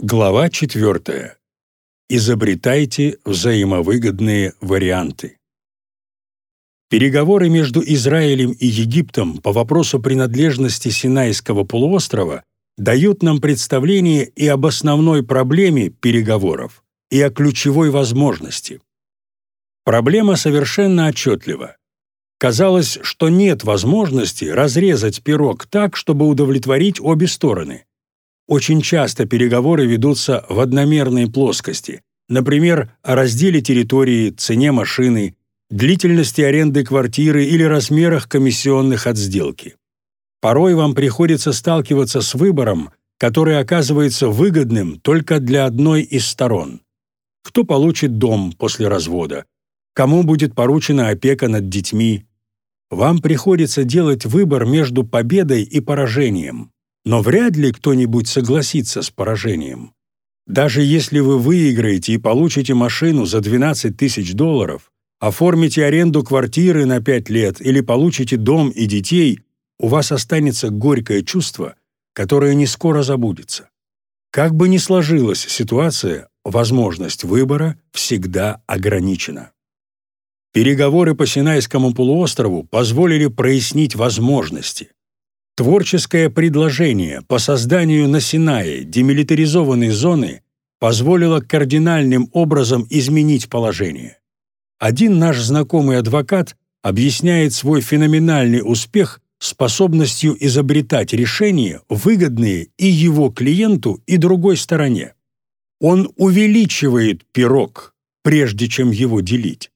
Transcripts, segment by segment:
Глава 4. Изобретайте взаимовыгодные варианты. Переговоры между Израилем и Египтом по вопросу принадлежности Синайского полуострова дают нам представление и об основной проблеме переговоров, и о ключевой возможности. Проблема совершенно отчетлива. Казалось, что нет возможности разрезать пирог так, чтобы удовлетворить обе стороны – очень часто переговоры ведутся в одномерной плоскости, например, о разделе территории, цене машины, длительности аренды квартиры или размерах комиссионных от сделки. Порой вам приходится сталкиваться с выбором, который оказывается выгодным только для одной из сторон. Кто получит дом после развода? Кому будет поручена опека над детьми? Вам приходится делать выбор между победой и поражением но вряд ли кто-нибудь согласится с поражением. Даже если вы выиграете и получите машину за 12 тысяч долларов, оформите аренду квартиры на 5 лет или получите дом и детей, у вас останется горькое чувство, которое не скоро забудется. Как бы ни сложилась ситуация, возможность выбора всегда ограничена. Переговоры по Синайскому полуострову позволили прояснить возможности. Творческое предложение по созданию на Синае демилитаризованной зоны позволило кардинальным образом изменить положение. Один наш знакомый адвокат объясняет свой феноменальный успех способностью изобретать решения, выгодные и его клиенту, и другой стороне. Он увеличивает пирог, прежде чем его делить.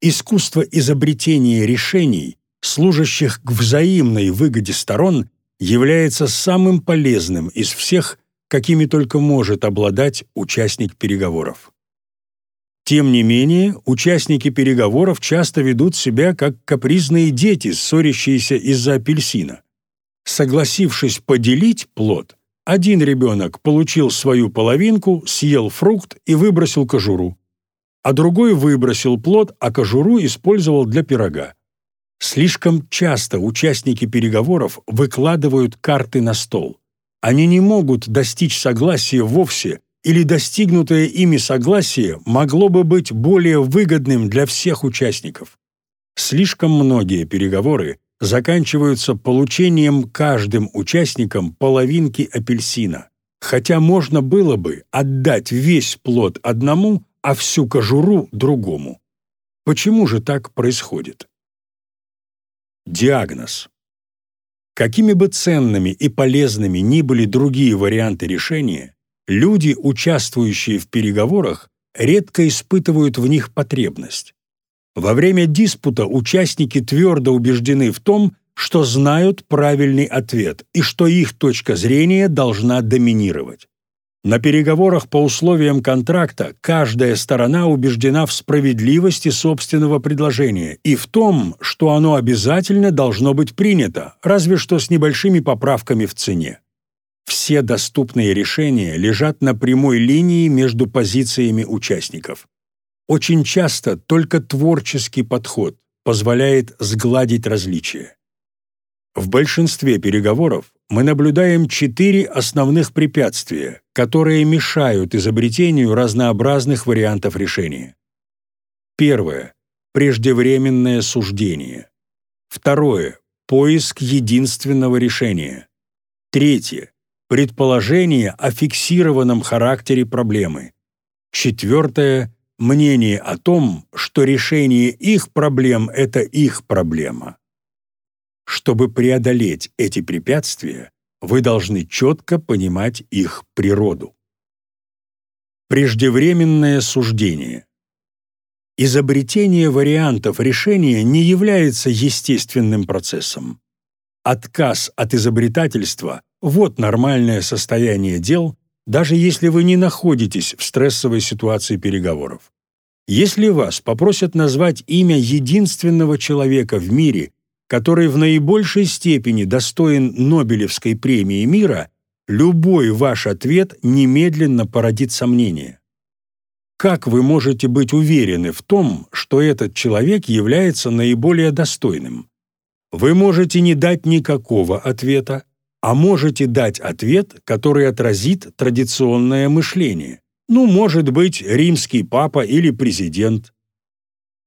Искусство изобретения решений служащих к взаимной выгоде сторон, является самым полезным из всех, какими только может обладать участник переговоров. Тем не менее, участники переговоров часто ведут себя как капризные дети, ссорящиеся из-за апельсина. Согласившись поделить плод, один ребенок получил свою половинку, съел фрукт и выбросил кожуру, а другой выбросил плод, а кожуру использовал для пирога. Слишком часто участники переговоров выкладывают карты на стол. Они не могут достичь согласия вовсе, или достигнутое ими согласие могло бы быть более выгодным для всех участников. Слишком многие переговоры заканчиваются получением каждым участником половинки апельсина, хотя можно было бы отдать весь плод одному, а всю кожуру другому. Почему же так происходит? Диагноз. Какими бы ценными и полезными ни были другие варианты решения, люди, участвующие в переговорах, редко испытывают в них потребность. Во время диспута участники твердо убеждены в том, что знают правильный ответ и что их точка зрения должна доминировать. На переговорах по условиям контракта каждая сторона убеждена в справедливости собственного предложения и в том, что оно обязательно должно быть принято, разве что с небольшими поправками в цене. Все доступные решения лежат на прямой линии между позициями участников. Очень часто только творческий подход позволяет сгладить различия. В большинстве переговоров мы наблюдаем четыре основных препятствия, которые мешают изобретению разнообразных вариантов решения. Первое – преждевременное суждение. Второе – поиск единственного решения. Третье – предположение о фиксированном характере проблемы. Четвертое – мнение о том, что решение их проблем – это их проблема. Чтобы преодолеть эти препятствия, вы должны четко понимать их природу. Преждевременное суждение. Изобретение вариантов решения не является естественным процессом. Отказ от изобретательства – вот нормальное состояние дел, даже если вы не находитесь в стрессовой ситуации переговоров. Если вас попросят назвать имя единственного человека в мире, который в наибольшей степени достоин Нобелевской премии мира, любой ваш ответ немедленно породит сомнение. Как вы можете быть уверены в том, что этот человек является наиболее достойным? Вы можете не дать никакого ответа, а можете дать ответ, который отразит традиционное мышление. Ну, может быть, римский папа или президент.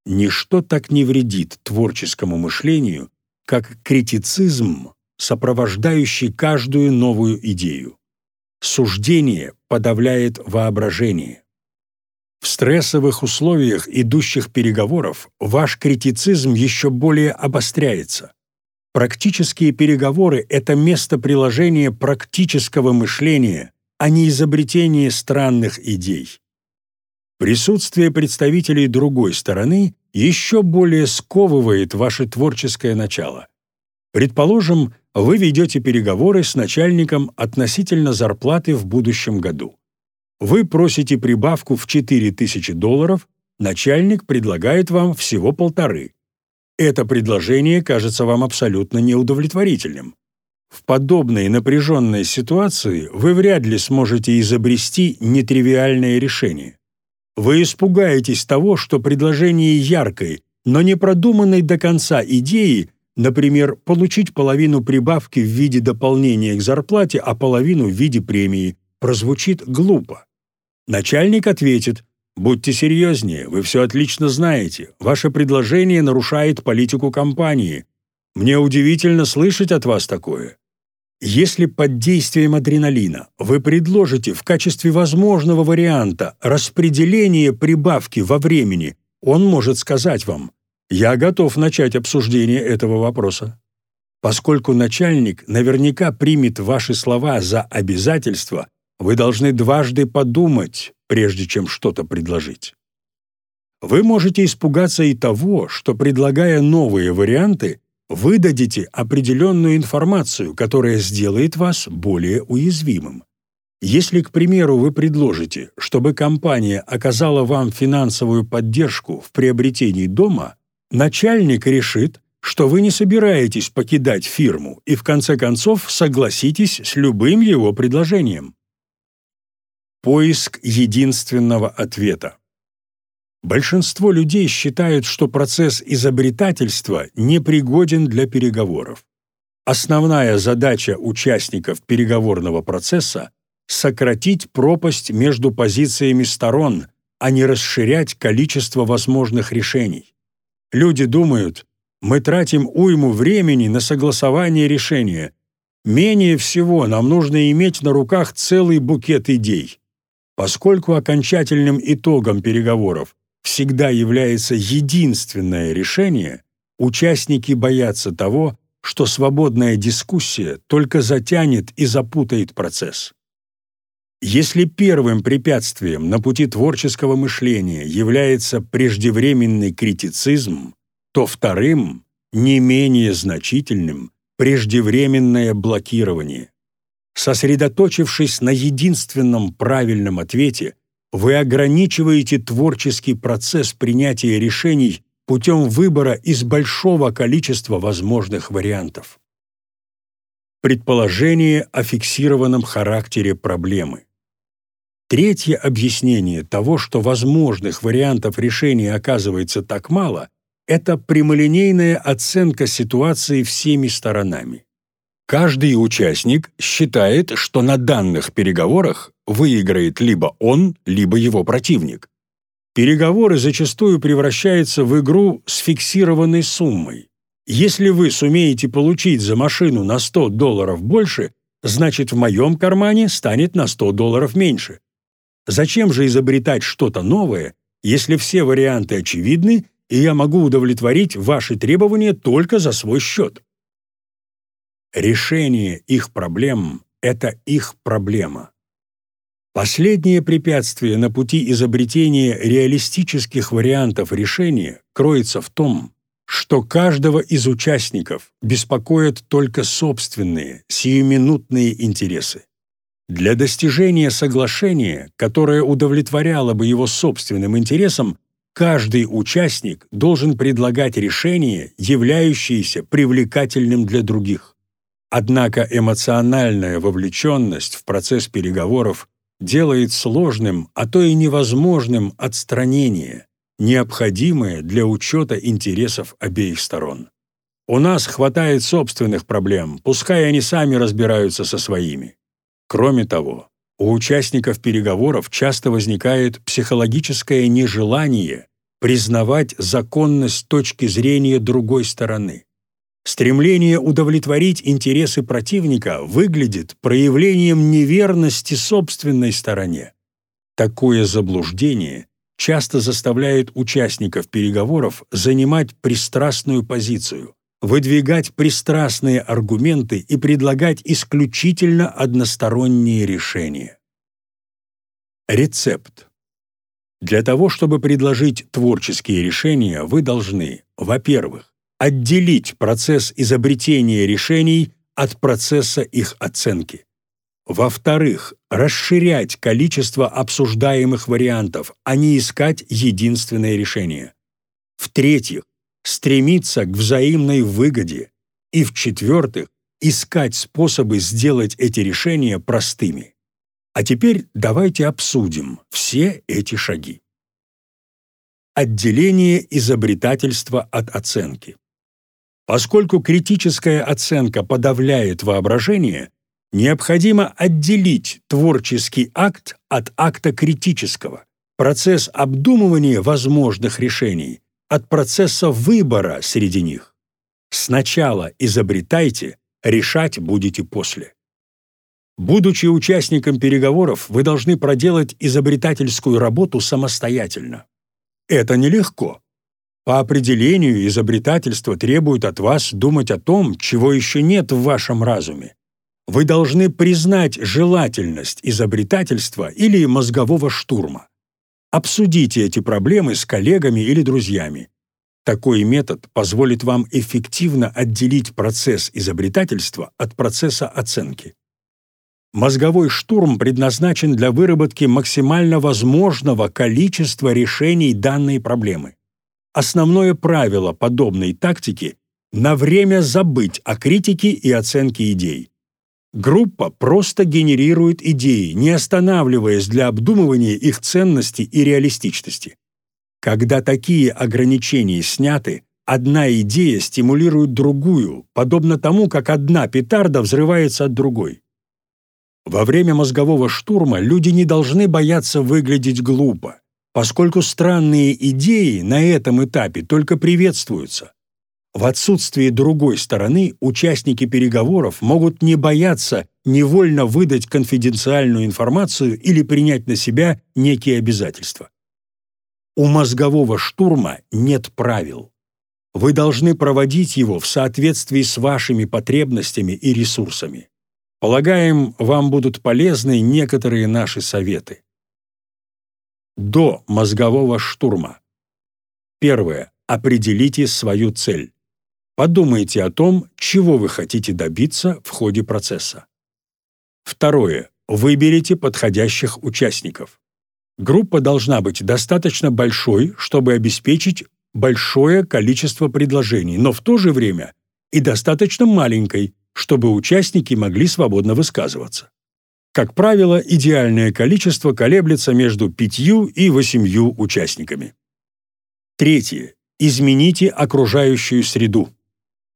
Ничто так не вредит творческому мышлению, как критицизм, сопровождающий каждую новую идею. Суждение подавляет воображение. В стрессовых условиях идущих переговоров ваш критицизм еще более обостряется. Практические переговоры — это место приложения практического мышления, а не изобретение странных идей. Присутствие представителей другой стороны еще более сковывает ваше творческое начало. Предположим, вы ведете переговоры с начальником относительно зарплаты в будущем году. Вы просите прибавку в 4000 долларов, начальник предлагает вам всего полторы. Это предложение кажется вам абсолютно неудовлетворительным. В подобной напряженной ситуации вы вряд ли сможете изобрести нетривиальное решение. Вы испугаетесь того, что предложение яркой, но не продуманной до конца идеи, например, получить половину прибавки в виде дополнения к зарплате, а половину в виде премии, прозвучит глупо. Начальник ответит, «Будьте серьезнее, вы все отлично знаете, ваше предложение нарушает политику компании. Мне удивительно слышать от вас такое. Если под действием адреналина вы предложите в качестве возможного варианта распределение прибавки во времени, он может сказать вам «Я готов начать обсуждение этого вопроса». Поскольку начальник наверняка примет ваши слова за обязательство, вы должны дважды подумать, прежде чем что-то предложить. Вы можете испугаться и того, что, предлагая новые варианты, вы дадите определенную информацию, которая сделает вас более уязвимым. Если, к примеру, вы предложите, чтобы компания оказала вам финансовую поддержку в приобретении дома, начальник решит, что вы не собираетесь покидать фирму и в конце концов согласитесь с любым его предложением. Поиск единственного ответа. Большинство людей считают, что процесс изобретательства непригоден для переговоров. Основная задача участников переговорного процесса – сократить пропасть между позициями сторон, а не расширять количество возможных решений. Люди думают, мы тратим уйму времени на согласование решения. Менее всего нам нужно иметь на руках целый букет идей. Поскольку окончательным итогом переговоров всегда является единственное решение, участники боятся того, что свободная дискуссия только затянет и запутает процесс. Если первым препятствием на пути творческого мышления является преждевременный критицизм, то вторым, не менее значительным, преждевременное блокирование. Сосредоточившись на единственном правильном ответе, вы ограничиваете творческий процесс принятия решений путем выбора из большого количества возможных вариантов. Предположение о фиксированном характере проблемы. Третье объяснение того, что возможных вариантов решения оказывается так мало, это прямолинейная оценка ситуации всеми сторонами. Каждый участник считает, что на данных переговорах выиграет либо он, либо его противник. Переговоры зачастую превращаются в игру с фиксированной суммой. Если вы сумеете получить за машину на 100 долларов больше, значит в моем кармане станет на 100 долларов меньше. Зачем же изобретать что-то новое, если все варианты очевидны, и я могу удовлетворить ваши требования только за свой счет? Решение их проблем — это их проблема. Последнее препятствие на пути изобретения реалистических вариантов решения кроется в том, что каждого из участников беспокоят только собственные, сиюминутные интересы. Для достижения соглашения, которое удовлетворяло бы его собственным интересам, каждый участник должен предлагать решение, являющееся привлекательным для других. Однако эмоциональная вовлеченность в процесс переговоров делает сложным, а то и невозможным отстранение, необходимое для учета интересов обеих сторон. У нас хватает собственных проблем, пускай они сами разбираются со своими. Кроме того, у участников переговоров часто возникает психологическое нежелание признавать законность точки зрения другой стороны. Стремление удовлетворить интересы противника выглядит проявлением неверности собственной стороне. Такое заблуждение часто заставляет участников переговоров занимать пристрастную позицию, выдвигать пристрастные аргументы и предлагать исключительно односторонние решения. Рецепт. Для того, чтобы предложить творческие решения, вы должны, во-первых, отделить процесс изобретения решений от процесса их оценки. Во-вторых, расширять количество обсуждаемых вариантов, а не искать единственное решение. В-третьих, стремиться к взаимной выгоде. И в-четвертых, искать способы сделать эти решения простыми. А теперь давайте обсудим все эти шаги. Отделение изобретательства от оценки. Поскольку критическая оценка подавляет воображение, необходимо отделить творческий акт от акта критического, процесс обдумывания возможных решений от процесса выбора среди них. Сначала изобретайте, решать будете после. Будучи участником переговоров, вы должны проделать изобретательскую работу самостоятельно. Это нелегко. По определению изобретательство требует от вас думать о том, чего еще нет в вашем разуме. Вы должны признать желательность изобретательства или мозгового штурма. Обсудите эти проблемы с коллегами или друзьями. Такой метод позволит вам эффективно отделить процесс изобретательства от процесса оценки. Мозговой штурм предназначен для выработки максимально возможного количества решений данной проблемы. Основное правило подобной тактики – на время забыть о критике и оценке идей. Группа просто генерирует идеи, не останавливаясь для обдумывания их ценности и реалистичности. Когда такие ограничения сняты, одна идея стимулирует другую, подобно тому, как одна петарда взрывается от другой. Во время мозгового штурма люди не должны бояться выглядеть глупо, поскольку странные идеи на этом этапе только приветствуются. В отсутствие другой стороны участники переговоров могут не бояться невольно выдать конфиденциальную информацию или принять на себя некие обязательства. У мозгового штурма нет правил. Вы должны проводить его в соответствии с вашими потребностями и ресурсами. Полагаем, вам будут полезны некоторые наши советы. До мозгового штурма. Первое. Определите свою цель. Подумайте о том, чего вы хотите добиться в ходе процесса. Второе. Выберите подходящих участников. Группа должна быть достаточно большой, чтобы обеспечить большое количество предложений, но в то же время и достаточно маленькой, чтобы участники могли свободно высказываться. Как правило, идеальное количество колеблется между пятью и восемью участниками. Третье. Измените окружающую среду.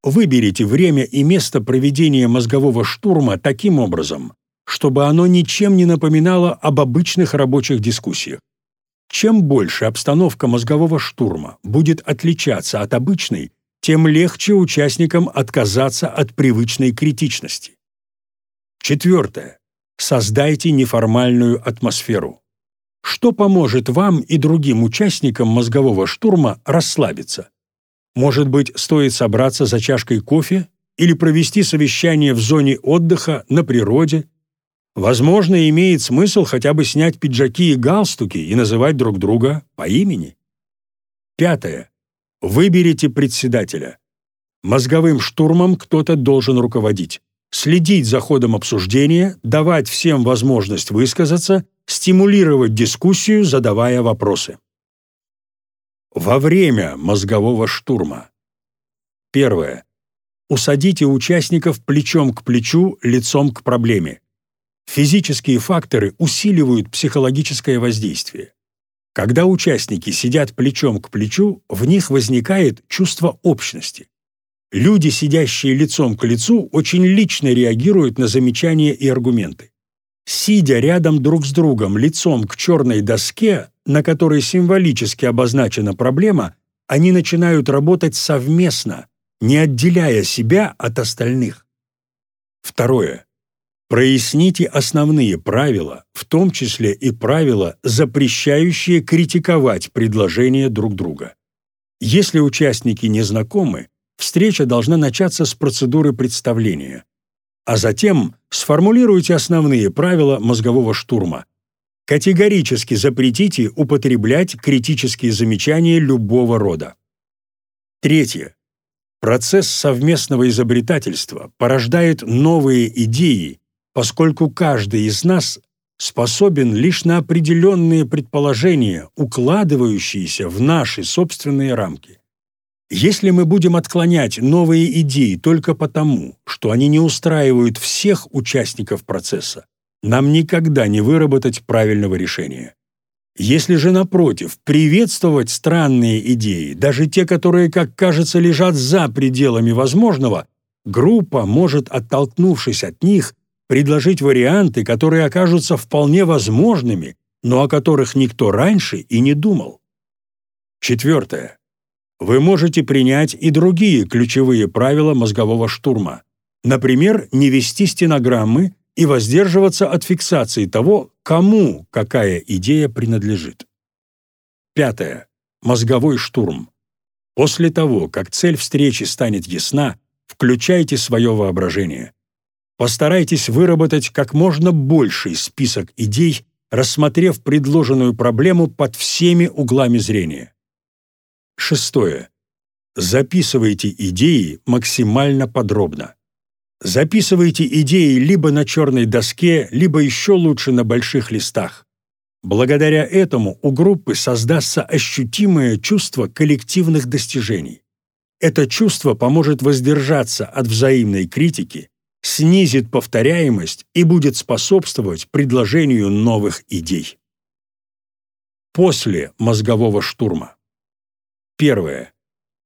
Выберите время и место проведения мозгового штурма таким образом, чтобы оно ничем не напоминало об обычных рабочих дискуссиях. Чем больше обстановка мозгового штурма будет отличаться от обычной, тем легче участникам отказаться от привычной критичности. Четвертое. Создайте неформальную атмосферу. Что поможет вам и другим участникам мозгового штурма расслабиться? Может быть, стоит собраться за чашкой кофе или провести совещание в зоне отдыха на природе? Возможно, имеет смысл хотя бы снять пиджаки и галстуки и называть друг друга по имени. Пятое. Выберите председателя. Мозговым штурмом кто-то должен руководить. Следить за ходом обсуждения, давать всем возможность высказаться, стимулировать дискуссию, задавая вопросы. Во время мозгового штурма. Первое. Усадите участников плечом к плечу, лицом к проблеме. Физические факторы усиливают психологическое воздействие. Когда участники сидят плечом к плечу, в них возникает чувство общности. Люди, сидящие лицом к лицу, очень лично реагируют на замечания и аргументы. Сидя рядом друг с другом лицом к черной доске, на которой символически обозначена проблема, они начинают работать совместно, не отделяя себя от остальных. Второе. Проясните основные правила, в том числе и правила, запрещающие критиковать предложения друг друга. Если участники не знакомы, встреча должна начаться с процедуры представления. А затем сформулируйте основные правила мозгового штурма. Категорически запретите употреблять критические замечания любого рода. Третье. Процесс совместного изобретательства порождает новые идеи, поскольку каждый из нас способен лишь на определенные предположения, укладывающиеся в наши собственные рамки. Если мы будем отклонять новые идеи только потому, что они не устраивают всех участников процесса, нам никогда не выработать правильного решения. Если же, напротив, приветствовать странные идеи, даже те, которые, как кажется, лежат за пределами возможного, группа может, оттолкнувшись от них, предложить варианты, которые окажутся вполне возможными, но о которых никто раньше и не думал. Четвертое. Вы можете принять и другие ключевые правила мозгового штурма. Например, не вести стенограммы и воздерживаться от фиксации того, кому какая идея принадлежит. Пятое. Мозговой штурм. После того, как цель встречи станет ясна, включайте свое воображение. Постарайтесь выработать как можно больший список идей, рассмотрев предложенную проблему под всеми углами зрения. Шестое. Записывайте идеи максимально подробно. Записывайте идеи либо на черной доске, либо еще лучше на больших листах. Благодаря этому у группы создастся ощутимое чувство коллективных достижений. Это чувство поможет воздержаться от взаимной критики, снизит повторяемость и будет способствовать предложению новых идей. После мозгового штурма. Первое.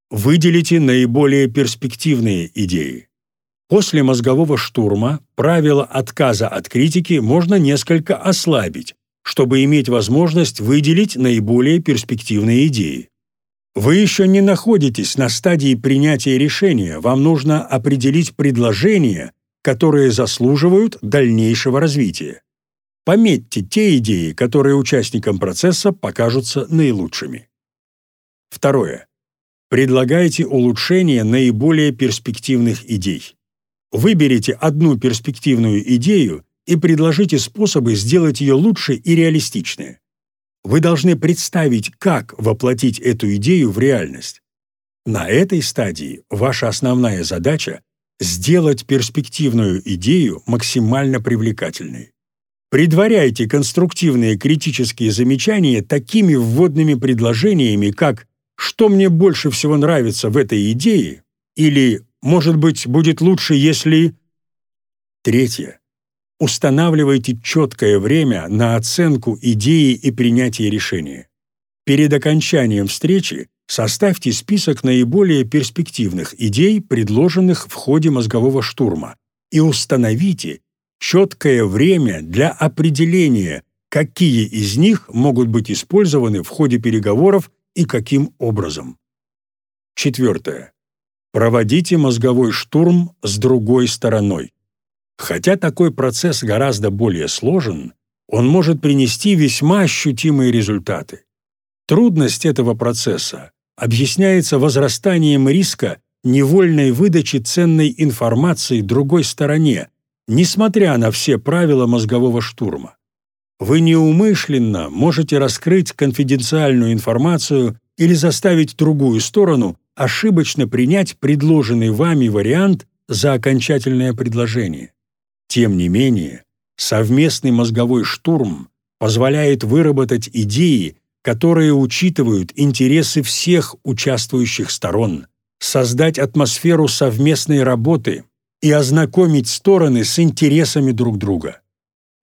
Выделите наиболее перспективные идеи. После мозгового штурма правило отказа от критики можно несколько ослабить, чтобы иметь возможность выделить наиболее перспективные идеи. Вы еще не находитесь на стадии принятия решения, вам нужно определить предложения, которые заслуживают дальнейшего развития. Пометьте те идеи, которые участникам процесса покажутся наилучшими. Второе. Предлагайте улучшение наиболее перспективных идей. Выберите одну перспективную идею и предложите способы сделать ее лучше и реалистичнее. Вы должны представить, как воплотить эту идею в реальность. На этой стадии ваша основная задача — сделать перспективную идею максимально привлекательной. Предваряйте конструктивные критические замечания такими вводными предложениями, как что мне больше всего нравится в этой идее, или, может быть, будет лучше, если... Третье. Устанавливайте четкое время на оценку идеи и принятие решения. Перед окончанием встречи составьте список наиболее перспективных идей, предложенных в ходе мозгового штурма, и установите четкое время для определения, какие из них могут быть использованы в ходе переговоров и каким образом. Четвертое. Проводите мозговой штурм с другой стороной. Хотя такой процесс гораздо более сложен, он может принести весьма ощутимые результаты. Трудность этого процесса объясняется возрастанием риска невольной выдачи ценной информации другой стороне, несмотря на все правила мозгового штурма вы неумышленно можете раскрыть конфиденциальную информацию или заставить другую сторону ошибочно принять предложенный вами вариант за окончательное предложение. Тем не менее, совместный мозговой штурм позволяет выработать идеи, которые учитывают интересы всех участвующих сторон, создать атмосферу совместной работы и ознакомить стороны с интересами друг друга.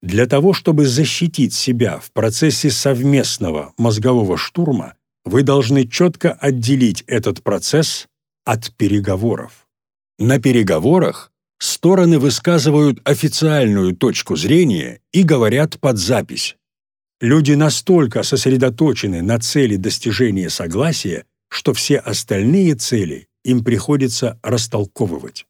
Для того, чтобы защитить себя в процессе совместного мозгового штурма, вы должны четко отделить этот процесс от переговоров. На переговорах стороны высказывают официальную точку зрения и говорят под запись. Люди настолько сосредоточены на цели достижения согласия, что все остальные цели им приходится растолковывать.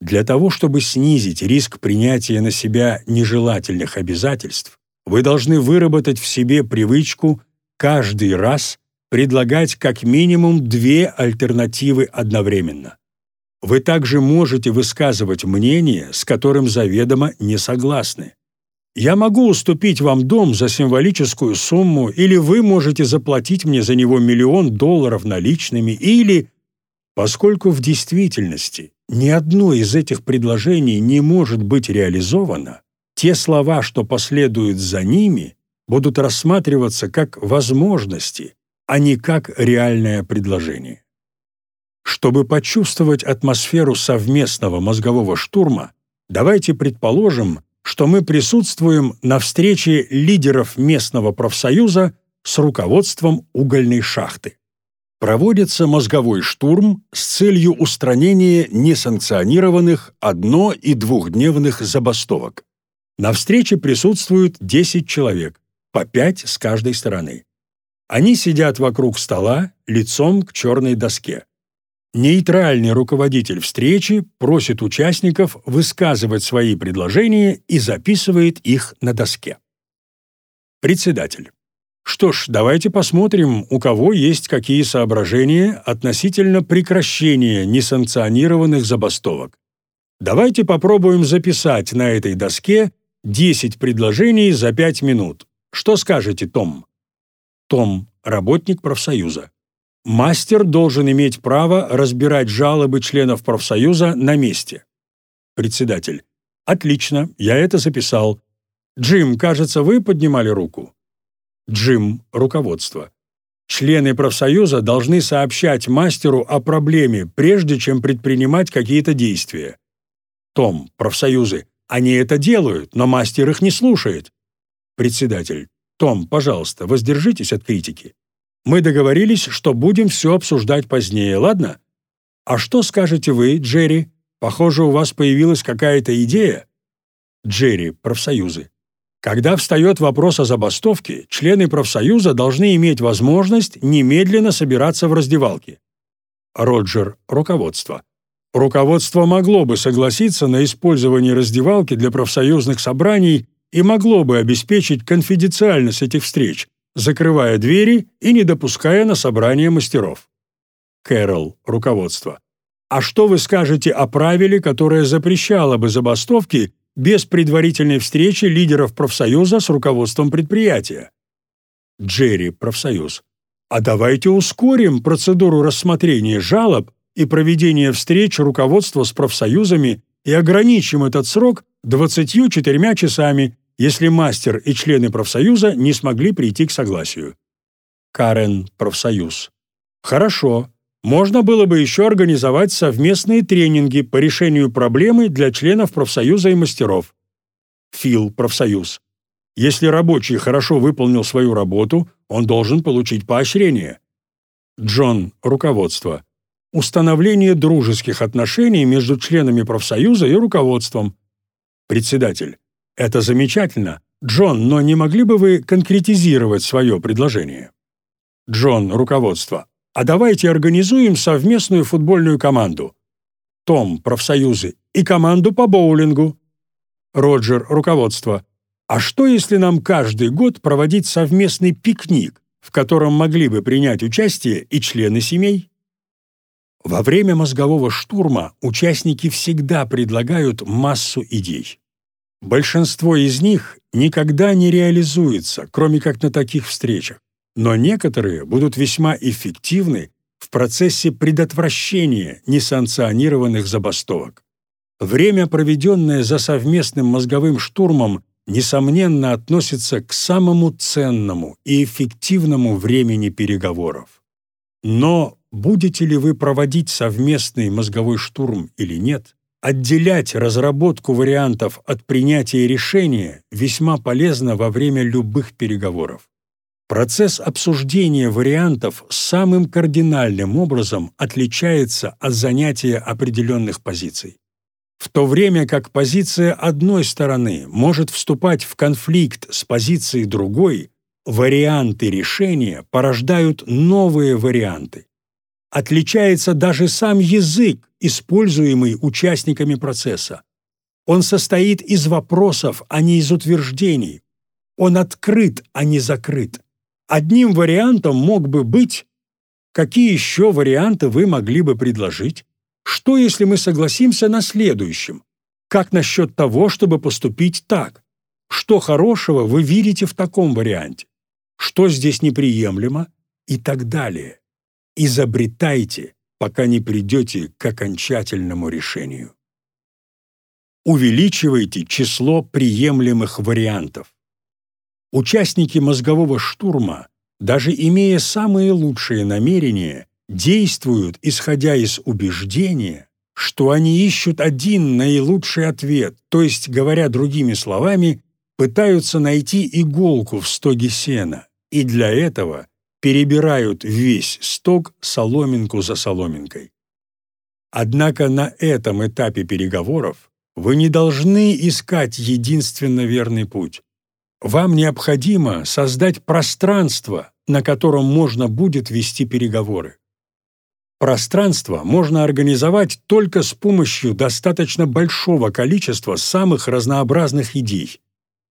Для того, чтобы снизить риск принятия на себя нежелательных обязательств, вы должны выработать в себе привычку каждый раз предлагать как минимум две альтернативы одновременно. Вы также можете высказывать мнение, с которым заведомо не согласны. Я могу уступить вам дом за символическую сумму, или вы можете заплатить мне за него миллион долларов наличными, или... Поскольку в действительности ни одно из этих предложений не может быть реализовано, те слова, что последуют за ними, будут рассматриваться как возможности, а не как реальное предложение. Чтобы почувствовать атмосферу совместного мозгового штурма, давайте предположим, что мы присутствуем на встрече лидеров местного профсоюза с руководством угольной шахты. Проводится мозговой штурм с целью устранения несанкционированных одно- и двухдневных забастовок. На встрече присутствуют 10 человек, по 5 с каждой стороны. Они сидят вокруг стола, лицом к черной доске. Нейтральный руководитель встречи просит участников высказывать свои предложения и записывает их на доске. Председатель. Что ж, давайте посмотрим, у кого есть какие соображения относительно прекращения несанкционированных забастовок. Давайте попробуем записать на этой доске 10 предложений за 5 минут. Что скажете, Том? Том, работник профсоюза. Мастер должен иметь право разбирать жалобы членов профсоюза на месте. Председатель. Отлично, я это записал. Джим, кажется, вы поднимали руку. Джим, руководство. Члены профсоюза должны сообщать мастеру о проблеме, прежде чем предпринимать какие-то действия. Том, профсоюзы. Они это делают, но мастер их не слушает. Председатель. Том, пожалуйста, воздержитесь от критики. Мы договорились, что будем все обсуждать позднее, ладно? А что скажете вы, Джерри? Похоже, у вас появилась какая-то идея. Джерри, профсоюзы. Когда встает вопрос о забастовке, члены профсоюза должны иметь возможность немедленно собираться в раздевалке. Роджер, руководство. Руководство могло бы согласиться на использование раздевалки для профсоюзных собраний и могло бы обеспечить конфиденциальность этих встреч, закрывая двери и не допуская на собрание мастеров. Кэрол, руководство. А что вы скажете о правиле, которое запрещало бы забастовки без предварительной встречи лидеров профсоюза с руководством предприятия. Джерри, профсоюз. А давайте ускорим процедуру рассмотрения жалоб и проведения встреч руководства с профсоюзами и ограничим этот срок 24 часами, если мастер и члены профсоюза не смогли прийти к согласию. Карен, профсоюз. Хорошо, можно было бы еще организовать совместные тренинги по решению проблемы для членов профсоюза и мастеров. Фил, профсоюз. Если рабочий хорошо выполнил свою работу, он должен получить поощрение. Джон, руководство. Установление дружеских отношений между членами профсоюза и руководством. Председатель. Это замечательно. Джон, но не могли бы вы конкретизировать свое предложение? Джон, руководство. А давайте организуем совместную футбольную команду. Том, профсоюзы, и команду по боулингу. Роджер, руководство. А что, если нам каждый год проводить совместный пикник, в котором могли бы принять участие и члены семей? Во время мозгового штурма участники всегда предлагают массу идей. Большинство из них никогда не реализуется, кроме как на таких встречах но некоторые будут весьма эффективны в процессе предотвращения несанкционированных забастовок. Время, проведенное за совместным мозговым штурмом, несомненно относится к самому ценному и эффективному времени переговоров. Но будете ли вы проводить совместный мозговой штурм или нет, отделять разработку вариантов от принятия решения весьма полезно во время любых переговоров. Процесс обсуждения вариантов самым кардинальным образом отличается от занятия определенных позиций. В то время как позиция одной стороны может вступать в конфликт с позицией другой, варианты решения порождают новые варианты. Отличается даже сам язык, используемый участниками процесса. Он состоит из вопросов, а не из утверждений. Он открыт, а не закрыт. Одним вариантом мог бы быть Какие еще варианты вы могли бы предложить? Что, если мы согласимся на следующем? Как насчет того, чтобы поступить так? Что хорошего вы видите в таком варианте? Что здесь неприемлемо? И так далее. Изобретайте, пока не придете к окончательному решению. Увеличивайте число приемлемых вариантов. Участники мозгового штурма, даже имея самые лучшие намерения, действуют, исходя из убеждения, что они ищут один наилучший ответ, то есть, говоря другими словами, пытаются найти иголку в стоге сена, и для этого перебирают весь стог соломинку за соломинкой. Однако на этом этапе переговоров вы не должны искать единственно верный путь. Вам необходимо создать пространство, на котором можно будет вести переговоры. Пространство можно организовать только с помощью достаточно большого количества самых разнообразных идей.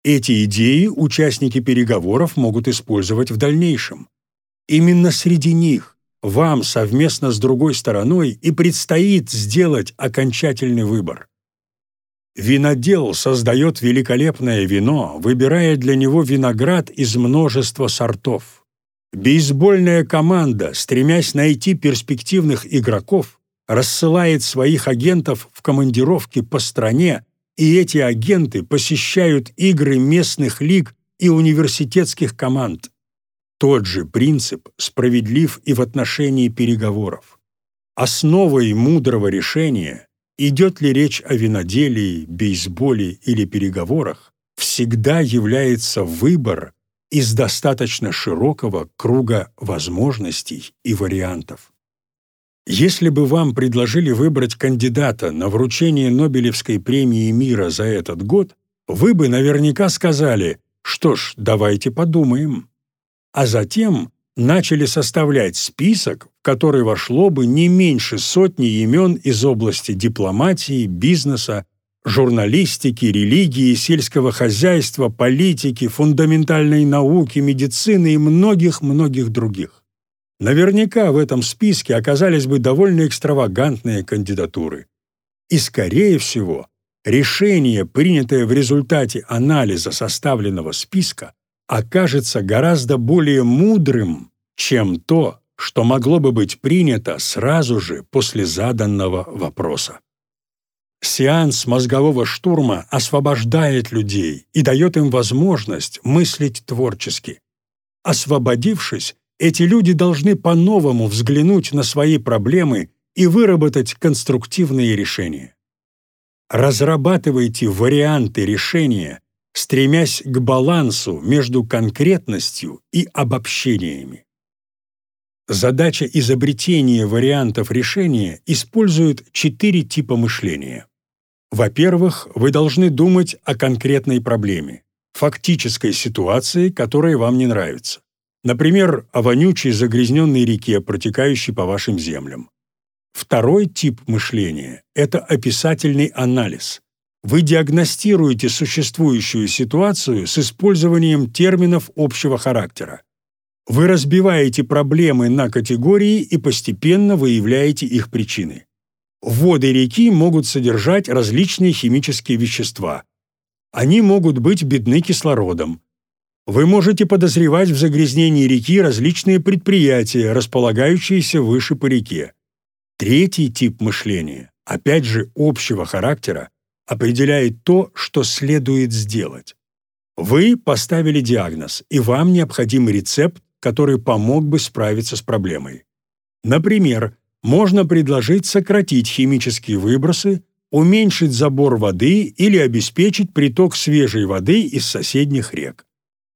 Эти идеи участники переговоров могут использовать в дальнейшем. Именно среди них вам совместно с другой стороной и предстоит сделать окончательный выбор. Винодел создает великолепное вино, выбирая для него виноград из множества сортов. Бейсбольная команда, стремясь найти перспективных игроков, рассылает своих агентов в командировки по стране, и эти агенты посещают игры местных лиг и университетских команд. Тот же принцип справедлив и в отношении переговоров. Основой мудрого решения идет ли речь о виноделии, бейсболе или переговорах, всегда является выбор из достаточно широкого круга возможностей и вариантов. Если бы вам предложили выбрать кандидата на вручение Нобелевской премии мира за этот год, вы бы наверняка сказали «Что ж, давайте подумаем». А затем начали составлять список, который вошло бы не меньше сотни имен из области дипломатии, бизнеса, журналистики, религии, сельского хозяйства, политики, фундаментальной науки, медицины и многих-многих других. Наверняка в этом списке оказались бы довольно экстравагантные кандидатуры. И, скорее всего, решение, принятое в результате анализа составленного списка, окажется гораздо более мудрым, чем то, что могло бы быть принято сразу же после заданного вопроса. Сеанс мозгового штурма освобождает людей и дает им возможность мыслить творчески. Освободившись, эти люди должны по-новому взглянуть на свои проблемы и выработать конструктивные решения. Разрабатывайте варианты решения, стремясь к балансу между конкретностью и обобщениями. Задача изобретения вариантов решения использует четыре типа мышления. Во-первых, вы должны думать о конкретной проблеме, фактической ситуации, которая вам не нравится. Например, о вонючей загрязненной реке, протекающей по вашим землям. Второй тип мышления – это описательный анализ. Вы диагностируете существующую ситуацию с использованием терминов общего характера. Вы разбиваете проблемы на категории и постепенно выявляете их причины. Воды реки могут содержать различные химические вещества. Они могут быть бедны кислородом. Вы можете подозревать в загрязнении реки различные предприятия, располагающиеся выше по реке. Третий тип мышления, опять же общего характера, определяет то, что следует сделать. Вы поставили диагноз, и вам необходим рецепт, который помог бы справиться с проблемой. Например, можно предложить сократить химические выбросы, уменьшить забор воды или обеспечить приток свежей воды из соседних рек.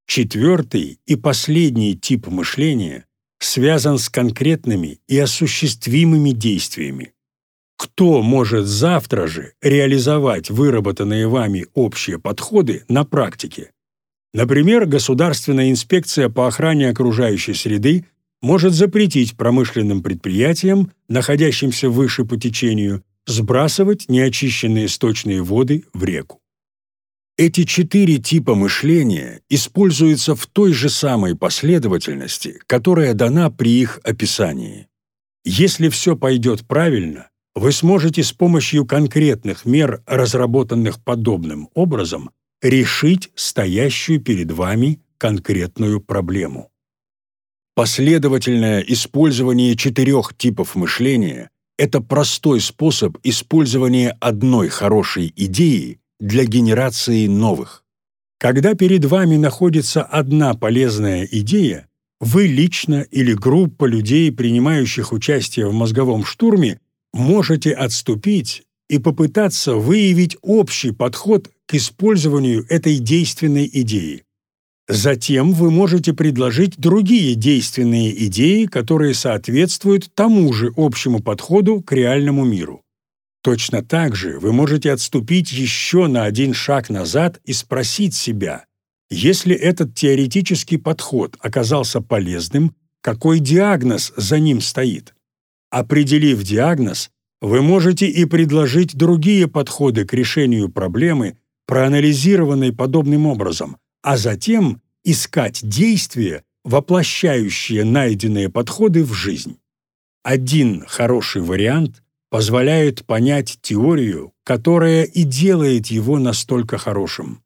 Четвертый и последний тип мышления связан с конкретными и осуществимыми действиями. Кто может завтра же реализовать выработанные вами общие подходы на практике? Например, Государственная инспекция по охране окружающей среды может запретить промышленным предприятиям, находящимся выше по течению, сбрасывать неочищенные сточные воды в реку. Эти четыре типа мышления используются в той же самой последовательности, которая дана при их описании. Если все пойдет правильно, вы сможете с помощью конкретных мер, разработанных подобным образом, решить стоящую перед вами конкретную проблему. Последовательное использование четырех типов мышления – это простой способ использования одной хорошей идеи для генерации новых. Когда перед вами находится одна полезная идея, вы лично или группа людей, принимающих участие в мозговом штурме, можете отступить и попытаться выявить общий подход к использованию этой действенной идеи. Затем вы можете предложить другие действенные идеи, которые соответствуют тому же общему подходу к реальному миру. Точно так же вы можете отступить еще на один шаг назад и спросить себя, если этот теоретический подход оказался полезным, какой диагноз за ним стоит? Определив диагноз, вы можете и предложить другие подходы к решению проблемы, проанализированной подобным образом, а затем искать действия, воплощающие найденные подходы в жизнь. Один хороший вариант позволяет понять теорию, которая и делает его настолько хорошим.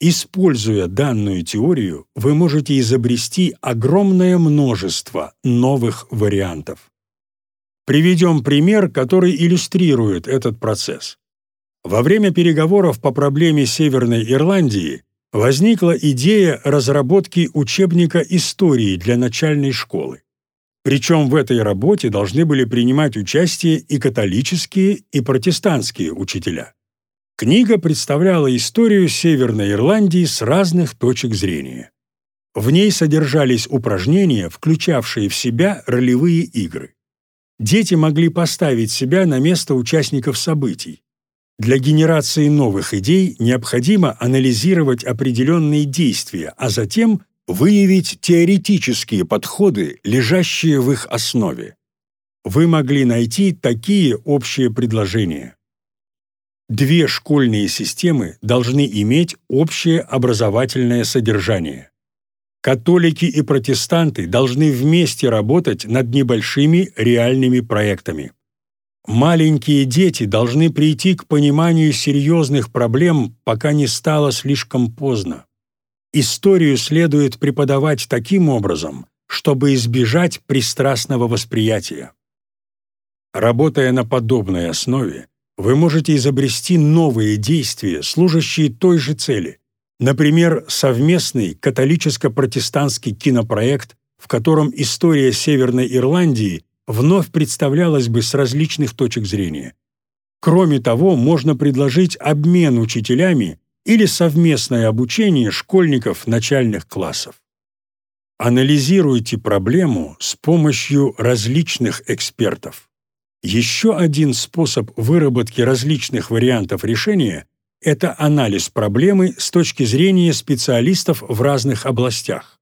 Используя данную теорию, вы можете изобрести огромное множество новых вариантов. Приведем пример, который иллюстрирует этот процесс. Во время переговоров по проблеме Северной Ирландии возникла идея разработки учебника истории для начальной школы. Причем в этой работе должны были принимать участие и католические, и протестантские учителя. Книга представляла историю Северной Ирландии с разных точек зрения. В ней содержались упражнения, включавшие в себя ролевые игры. Дети могли поставить себя на место участников событий. Для генерации новых идей необходимо анализировать определенные действия, а затем выявить теоретические подходы, лежащие в их основе. Вы могли найти такие общие предложения. Две школьные системы должны иметь общее образовательное содержание. Католики и протестанты должны вместе работать над небольшими реальными проектами. Маленькие дети должны прийти к пониманию серьезных проблем, пока не стало слишком поздно. Историю следует преподавать таким образом, чтобы избежать пристрастного восприятия. Работая на подобной основе, вы можете изобрести новые действия, служащие той же цели. Например, совместный католическо-протестантский кинопроект, в котором история Северной Ирландии вновь представлялась бы с различных точек зрения. Кроме того, можно предложить обмен учителями или совместное обучение школьников начальных классов. Анализируйте проблему с помощью различных экспертов. Еще один способ выработки различных вариантов решения – это анализ проблемы с точки зрения специалистов в разных областях.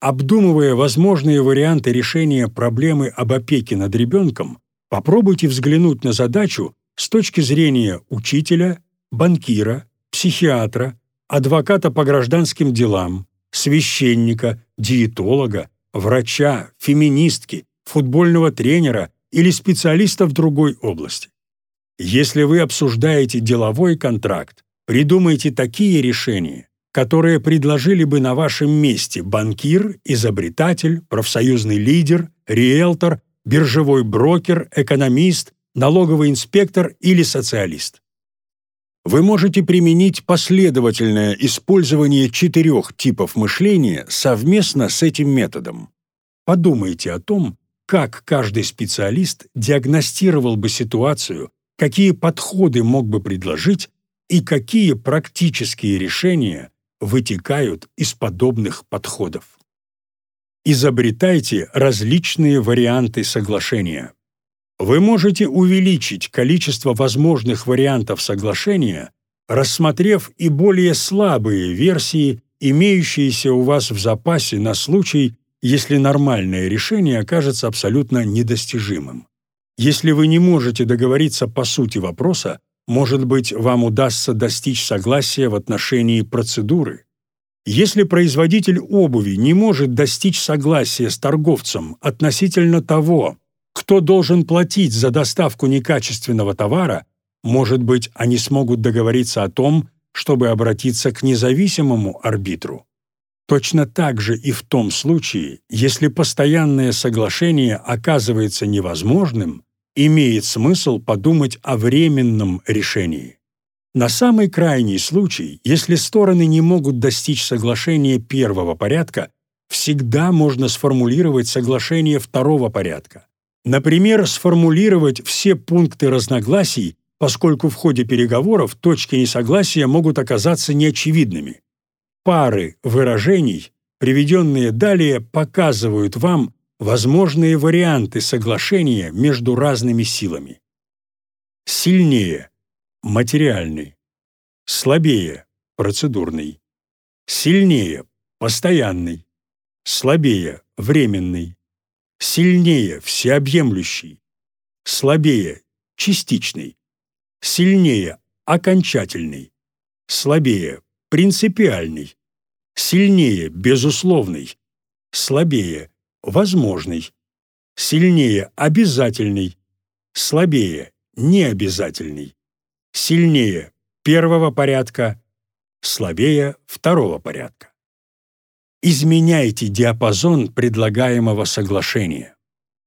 Обдумывая возможные варианты решения проблемы об опеке над ребенком, попробуйте взглянуть на задачу с точки зрения учителя, банкира, психиатра, адвоката по гражданским делам, священника, диетолога, врача, феминистки, футбольного тренера или специалиста в другой области. Если вы обсуждаете деловой контракт, придумайте такие решения, которые предложили бы на вашем месте банкир, изобретатель, профсоюзный лидер, риэлтор, биржевой брокер, экономист, налоговый инспектор или социалист вы можете применить последовательное использование четырех типов мышления совместно с этим методом. Подумайте о том, как каждый специалист диагностировал бы ситуацию, какие подходы мог бы предложить и какие практические решения вытекают из подобных подходов. Изобретайте различные варианты соглашения. Вы можете увеличить количество возможных вариантов соглашения, рассмотрев и более слабые версии, имеющиеся у вас в запасе на случай, если нормальное решение окажется абсолютно недостижимым. Если вы не можете договориться по сути вопроса, может быть, вам удастся достичь согласия в отношении процедуры. Если производитель обуви не может достичь согласия с торговцем относительно того, кто должен платить за доставку некачественного товара, может быть, они смогут договориться о том, чтобы обратиться к независимому арбитру. Точно так же и в том случае, если постоянное соглашение оказывается невозможным, имеет смысл подумать о временном решении. На самый крайний случай, если стороны не могут достичь соглашения первого порядка, всегда можно сформулировать соглашение второго порядка. Например, сформулировать все пункты разногласий, поскольку в ходе переговоров точки несогласия могут оказаться неочевидными. Пары выражений, приведенные далее, показывают вам возможные варианты соглашения между разными силами. Сильнее – материальный. Слабее – процедурный. Сильнее – постоянный. Слабее – временный. Сильнее – всеобъемлющий. Слабее – частичный. Сильнее – окончательный. Слабее – принципиальный. Сильнее – безусловный. Слабее – возможный. Сильнее – обязательный. Слабее – необязательный. Сильнее – первого порядка. Слабее – второго порядка изменяйте диапазон предлагаемого соглашения.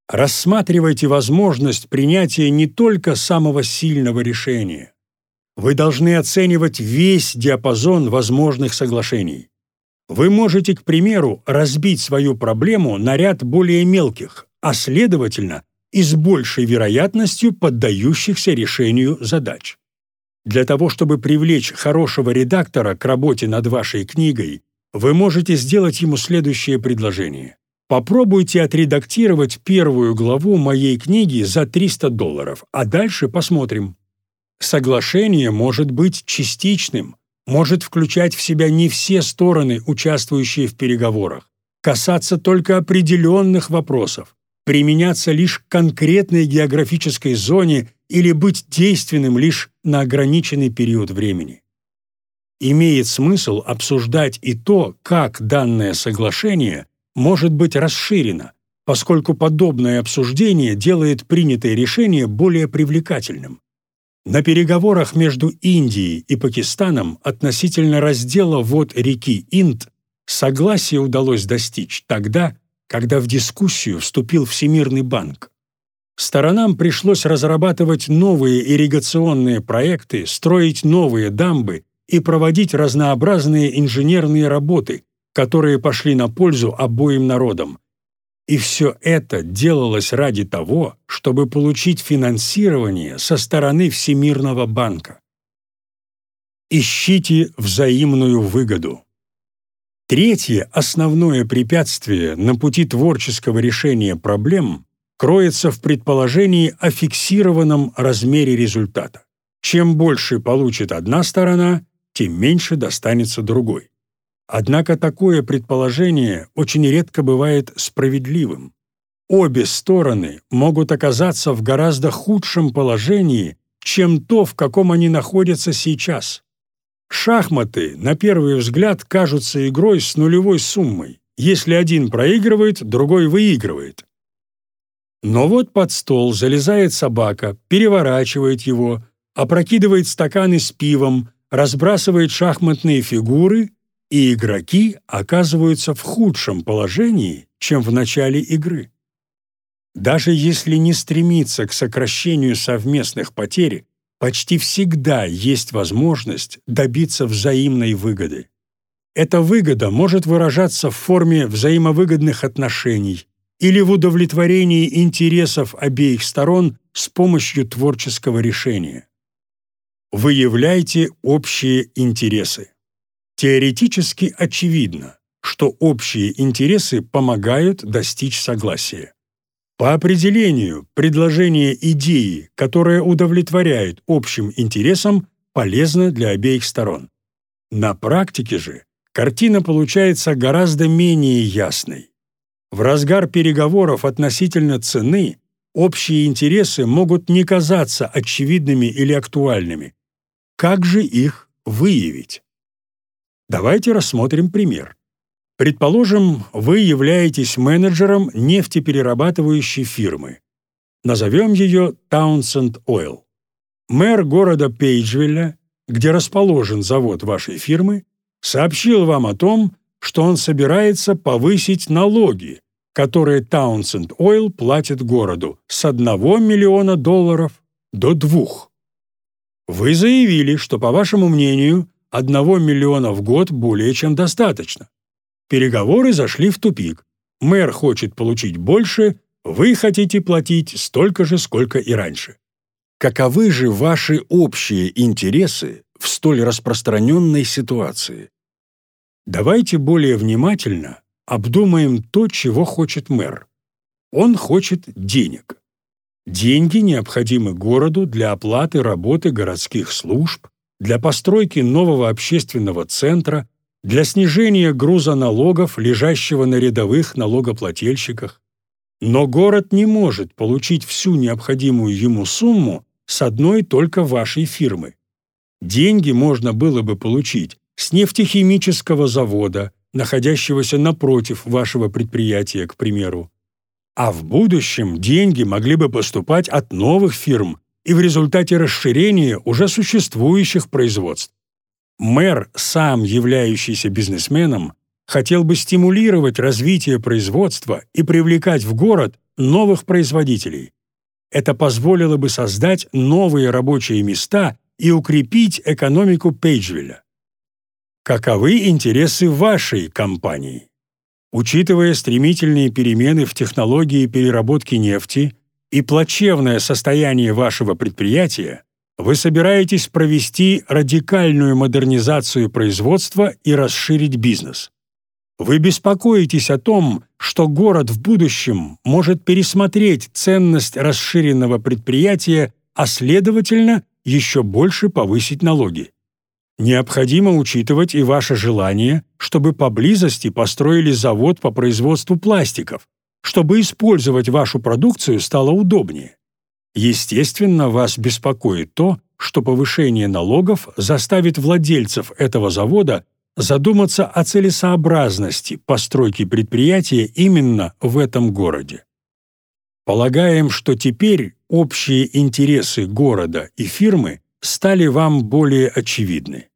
Рассматривайте возможность принятия не только самого сильного решения. Вы должны оценивать весь диапазон возможных соглашений. Вы можете, к примеру, разбить свою проблему на ряд более мелких, а следовательно, и с большей вероятностью поддающихся решению задач. Для того, чтобы привлечь хорошего редактора к работе над вашей книгой, вы можете сделать ему следующее предложение. Попробуйте отредактировать первую главу моей книги за 300 долларов, а дальше посмотрим. Соглашение может быть частичным, может включать в себя не все стороны, участвующие в переговорах, касаться только определенных вопросов, применяться лишь к конкретной географической зоне или быть действенным лишь на ограниченный период времени. Имеет смысл обсуждать и то, как данное соглашение может быть расширено, поскольку подобное обсуждение делает принятое решение более привлекательным. На переговорах между Индией и Пакистаном относительно раздела вод реки Инд согласие удалось достичь тогда, когда в дискуссию вступил Всемирный банк. Сторонам пришлось разрабатывать новые ирригационные проекты, строить новые дамбы и проводить разнообразные инженерные работы, которые пошли на пользу обоим народам. И все это делалось ради того, чтобы получить финансирование со стороны Всемирного банка. Ищите взаимную выгоду. Третье основное препятствие на пути творческого решения проблем кроется в предположении о фиксированном размере результата. Чем больше получит одна сторона, тем меньше достанется другой. Однако такое предположение очень редко бывает справедливым. Обе стороны могут оказаться в гораздо худшем положении, чем то, в каком они находятся сейчас. Шахматы, на первый взгляд, кажутся игрой с нулевой суммой. Если один проигрывает, другой выигрывает. Но вот под стол залезает собака, переворачивает его, опрокидывает стаканы с пивом, разбрасывает шахматные фигуры, и игроки оказываются в худшем положении, чем в начале игры. Даже если не стремиться к сокращению совместных потерь, почти всегда есть возможность добиться взаимной выгоды. Эта выгода может выражаться в форме взаимовыгодных отношений или в удовлетворении интересов обеих сторон с помощью творческого решения. Выявляйте общие интересы. Теоретически очевидно, что общие интересы помогают достичь согласия. По определению, предложение идеи, которая удовлетворяет общим интересам, полезно для обеих сторон. На практике же картина получается гораздо менее ясной. В разгар переговоров относительно цены общие интересы могут не казаться очевидными или актуальными. Как же их выявить? Давайте рассмотрим пример. Предположим, вы являетесь менеджером нефтеперерабатывающей фирмы. Назовем ее Townsend Oil. Мэр города Пейджвилля, где расположен завод вашей фирмы, сообщил вам о том, что он собирается повысить налоги, которые Townsend Oil платит городу с 1 миллиона долларов до 2. Вы заявили, что, по вашему мнению, 1 миллиона в год более чем достаточно. Переговоры зашли в тупик. Мэр хочет получить больше, вы хотите платить столько же, сколько и раньше. Каковы же ваши общие интересы в столь распространенной ситуации? Давайте более внимательно обдумаем то, чего хочет мэр. Он хочет денег. Деньги необходимы городу для оплаты работы городских служб, для постройки нового общественного центра, для снижения груза налогов, лежащего на рядовых налогоплательщиках. Но город не может получить всю необходимую ему сумму с одной только вашей фирмы. Деньги можно было бы получить с нефтехимического завода, находящегося напротив вашего предприятия, к примеру. А в будущем деньги могли бы поступать от новых фирм и в результате расширения уже существующих производств. Мэр, сам являющийся бизнесменом, хотел бы стимулировать развитие производства и привлекать в город новых производителей. Это позволило бы создать новые рабочие места и укрепить экономику Пейджвилля. Каковы интересы вашей компании? Учитывая стремительные перемены в технологии переработки нефти и плачевное состояние вашего предприятия, вы собираетесь провести радикальную модернизацию производства и расширить бизнес. Вы беспокоитесь о том, что город в будущем может пересмотреть ценность расширенного предприятия, а следовательно, еще больше повысить налоги. Необходимо учитывать и ваше желание, чтобы поблизости построили завод по производству пластиков, чтобы использовать вашу продукцию стало удобнее. Естественно, вас беспокоит то, что повышение налогов заставит владельцев этого завода задуматься о целесообразности постройки предприятия именно в этом городе. Полагаем, что теперь общие интересы города и фирмы стали вам более очевидны.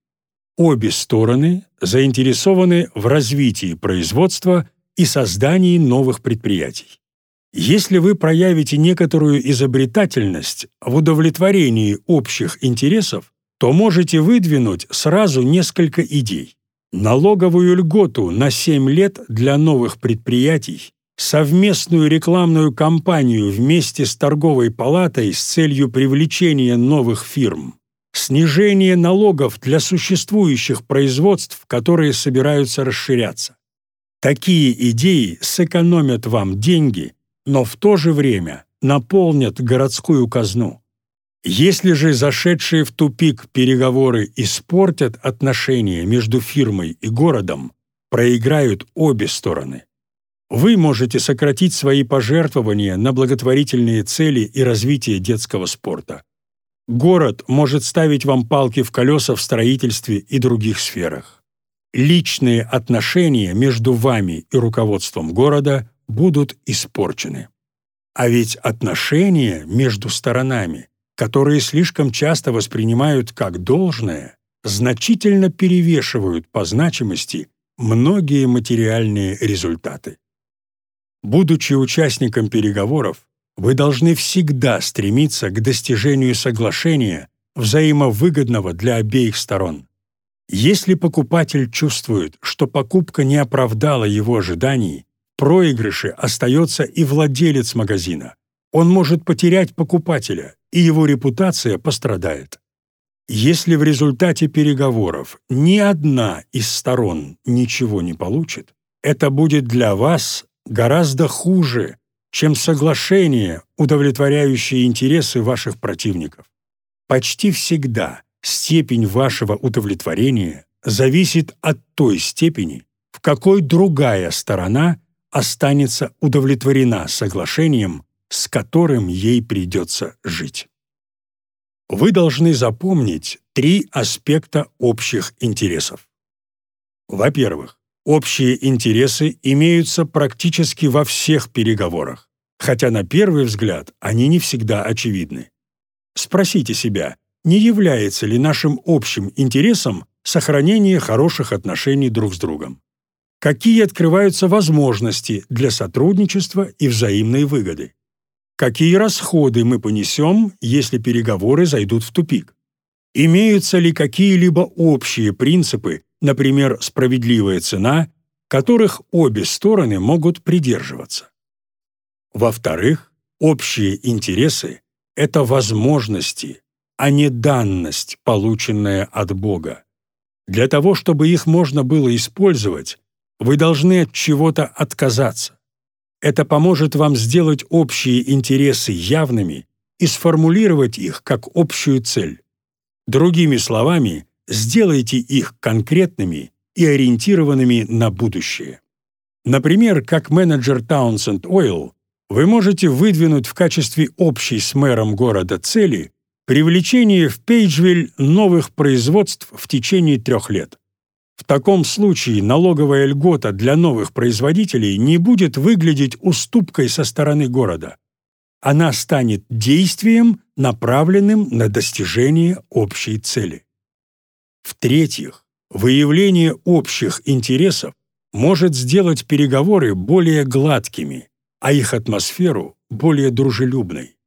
Обе стороны заинтересованы в развитии производства и создании новых предприятий. Если вы проявите некоторую изобретательность в удовлетворении общих интересов, то можете выдвинуть сразу несколько идей. Налоговую льготу на 7 лет для новых предприятий, совместную рекламную кампанию вместе с торговой палатой с целью привлечения новых фирм, снижение налогов для существующих производств, которые собираются расширяться. Такие идеи сэкономят вам деньги – но в то же время наполнят городскую казну. Если же зашедшие в тупик переговоры испортят отношения между фирмой и городом, проиграют обе стороны. Вы можете сократить свои пожертвования на благотворительные цели и развитие детского спорта. Город может ставить вам палки в колеса в строительстве и других сферах. Личные отношения между вами и руководством города будут испорчены. А ведь отношения между сторонами, которые слишком часто воспринимают как должное, значительно перевешивают по значимости многие материальные результаты. Будучи участником переговоров, вы должны всегда стремиться к достижению соглашения, взаимовыгодного для обеих сторон. Если покупатель чувствует, что покупка не оправдала его ожиданий, проигрыше остается и владелец магазина. Он может потерять покупателя, и его репутация пострадает. Если в результате переговоров ни одна из сторон ничего не получит, это будет для вас гораздо хуже, чем соглашение, удовлетворяющее интересы ваших противников. Почти всегда степень вашего удовлетворения зависит от той степени, в какой другая сторона останется удовлетворена соглашением, с которым ей придется жить. Вы должны запомнить три аспекта общих интересов. Во-первых, общие интересы имеются практически во всех переговорах, хотя на первый взгляд они не всегда очевидны. Спросите себя, не является ли нашим общим интересом сохранение хороших отношений друг с другом? Какие открываются возможности для сотрудничества и взаимной выгоды? Какие расходы мы понесем, если переговоры зайдут в тупик? Имеются ли какие-либо общие принципы, например, справедливая цена, которых обе стороны могут придерживаться? Во-вторых, общие интересы — это возможности, а не данность, полученная от Бога. Для того, чтобы их можно было использовать, вы должны от чего-то отказаться. Это поможет вам сделать общие интересы явными и сформулировать их как общую цель. Другими словами, сделайте их конкретными и ориентированными на будущее. Например, как менеджер Townsend Oil, вы можете выдвинуть в качестве общей с мэром города цели привлечение в Пейджвиль новых производств в течение трех лет. В таком случае налоговая льгота для новых производителей не будет выглядеть уступкой со стороны города. Она станет действием, направленным на достижение общей цели. В-третьих, выявление общих интересов может сделать переговоры более гладкими, а их атмосферу более дружелюбной.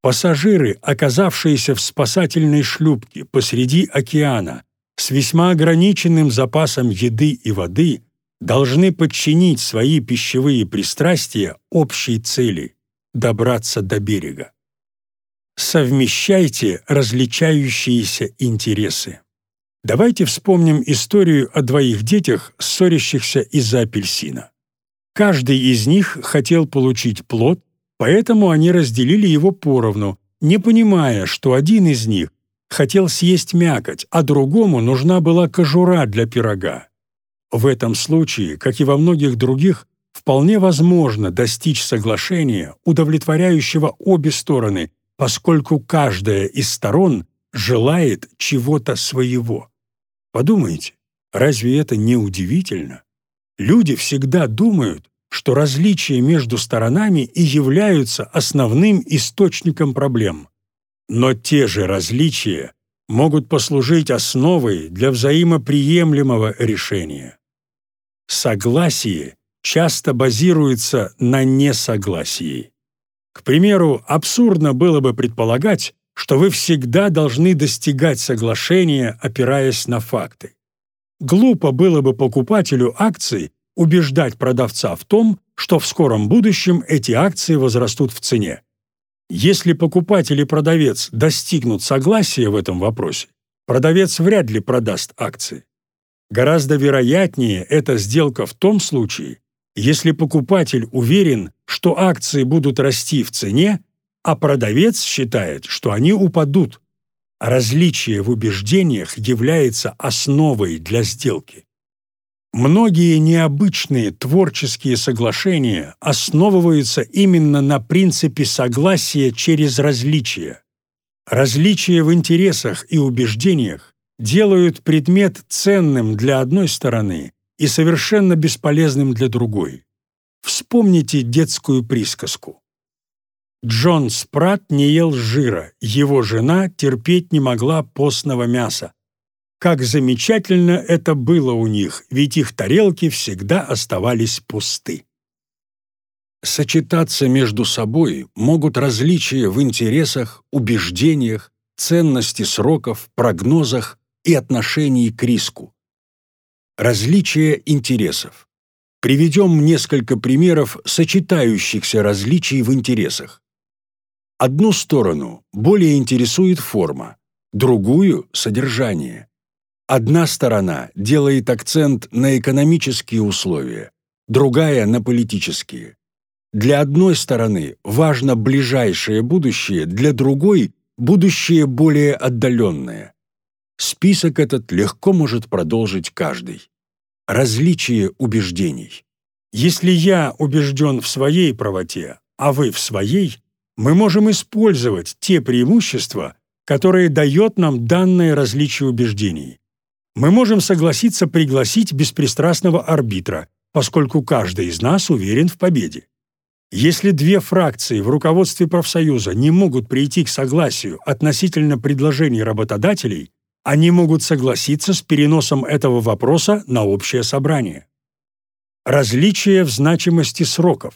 Пассажиры, оказавшиеся в спасательной шлюпке посреди океана, с весьма ограниченным запасом еды и воды должны подчинить свои пищевые пристрастия общей цели – добраться до берега. Совмещайте различающиеся интересы. Давайте вспомним историю о двоих детях, ссорящихся из-за апельсина. Каждый из них хотел получить плод, поэтому они разделили его поровну, не понимая, что один из них хотел съесть мякоть, а другому нужна была кожура для пирога. В этом случае, как и во многих других, вполне возможно достичь соглашения, удовлетворяющего обе стороны, поскольку каждая из сторон желает чего-то своего. Подумайте, разве это не удивительно? Люди всегда думают, что различия между сторонами и являются основным источником проблем. Но те же различия могут послужить основой для взаимоприемлемого решения. Согласие часто базируется на несогласии. К примеру, абсурдно было бы предполагать, что вы всегда должны достигать соглашения, опираясь на факты. Глупо было бы покупателю акций убеждать продавца в том, что в скором будущем эти акции возрастут в цене. Если покупатель и продавец достигнут согласия в этом вопросе, продавец вряд ли продаст акции. Гораздо вероятнее эта сделка в том случае, если покупатель уверен, что акции будут расти в цене, а продавец считает, что они упадут. Различие в убеждениях является основой для сделки. Многие необычные творческие соглашения основываются именно на принципе согласия через различия. Различия в интересах и убеждениях делают предмет ценным для одной стороны и совершенно бесполезным для другой. Вспомните детскую присказку. Джон Спрат не ел жира, его жена терпеть не могла постного мяса. Как замечательно это было у них, ведь их тарелки всегда оставались пусты. Сочетаться между собой могут различия в интересах, убеждениях, ценности сроков, прогнозах и отношении к риску. Различия интересов. Приведем несколько примеров сочетающихся различий в интересах. Одну сторону более интересует форма, другую — содержание. Одна сторона делает акцент на экономические условия, другая — на политические. Для одной стороны важно ближайшее будущее, для другой — будущее более отдаленное. Список этот легко может продолжить каждый. Различие убеждений. Если я убежден в своей правоте, а вы в своей, мы можем использовать те преимущества, которые дает нам данное различие убеждений. Мы можем согласиться пригласить беспристрастного арбитра, поскольку каждый из нас уверен в победе. Если две фракции в руководстве профсоюза не могут прийти к согласию относительно предложений работодателей, они могут согласиться с переносом этого вопроса на общее собрание. Различие в значимости сроков.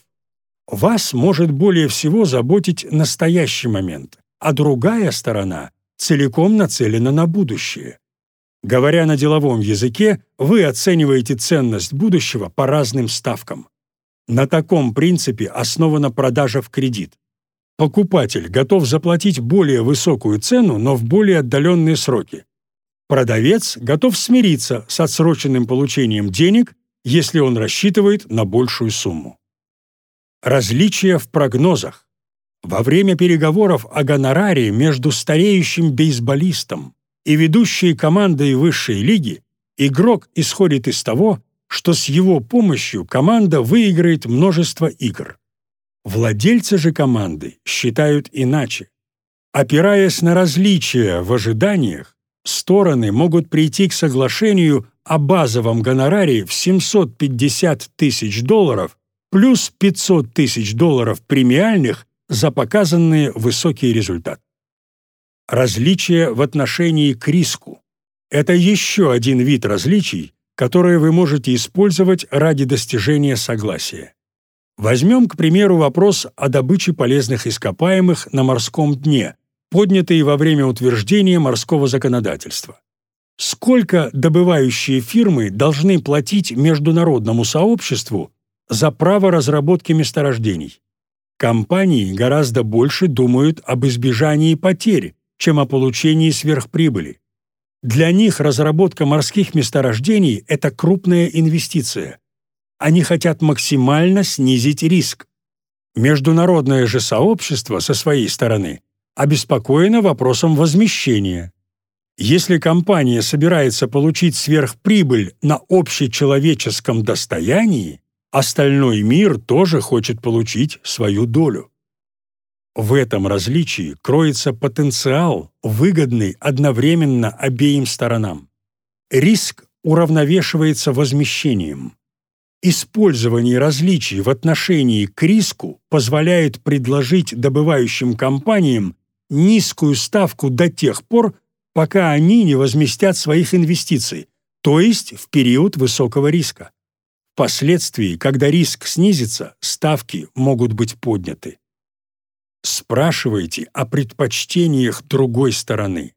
Вас может более всего заботить настоящий момент, а другая сторона целиком нацелена на будущее. Говоря на деловом языке, вы оцениваете ценность будущего по разным ставкам. На таком принципе основана продажа в кредит. Покупатель готов заплатить более высокую цену, но в более отдаленные сроки. Продавец готов смириться с отсроченным получением денег, если он рассчитывает на большую сумму. Различия в прогнозах. Во время переговоров о гонораре между стареющим бейсболистом и ведущей командой высшей лиги игрок исходит из того, что с его помощью команда выиграет множество игр. Владельцы же команды считают иначе. Опираясь на различия в ожиданиях, стороны могут прийти к соглашению о базовом гонораре в 750 тысяч долларов плюс 500 тысяч долларов премиальных за показанные высокий результат. Различия в отношении к риску – это еще один вид различий, которые вы можете использовать ради достижения согласия. Возьмем, к примеру, вопрос о добыче полезных ископаемых на морском дне, поднятый во время утверждения морского законодательства. Сколько добывающие фирмы должны платить международному сообществу за право разработки месторождений? Компании гораздо больше думают об избежании потерь, чем о получении сверхприбыли. Для них разработка морских месторождений – это крупная инвестиция. Они хотят максимально снизить риск. Международное же сообщество со своей стороны обеспокоено вопросом возмещения. Если компания собирается получить сверхприбыль на общечеловеческом достоянии, остальной мир тоже хочет получить свою долю. В этом различии кроется потенциал, выгодный одновременно обеим сторонам. Риск уравновешивается возмещением. Использование различий в отношении к риску позволяет предложить добывающим компаниям низкую ставку до тех пор, пока они не возместят своих инвестиций, то есть в период высокого риска. Впоследствии, когда риск снизится, ставки могут быть подняты. Спрашивайте о предпочтениях другой стороны.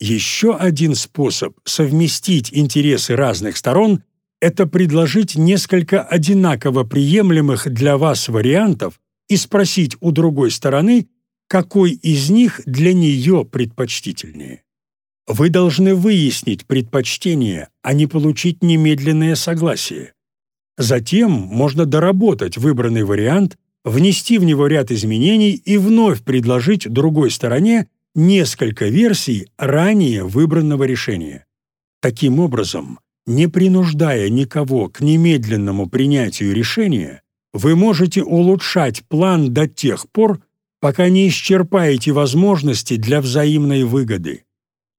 Еще один способ совместить интересы разных сторон – это предложить несколько одинаково приемлемых для вас вариантов и спросить у другой стороны, какой из них для нее предпочтительнее. Вы должны выяснить предпочтение, а не получить немедленное согласие. Затем можно доработать выбранный вариант внести в него ряд изменений и вновь предложить другой стороне несколько версий ранее выбранного решения. Таким образом, не принуждая никого к немедленному принятию решения, вы можете улучшать план до тех пор, пока не исчерпаете возможности для взаимной выгоды.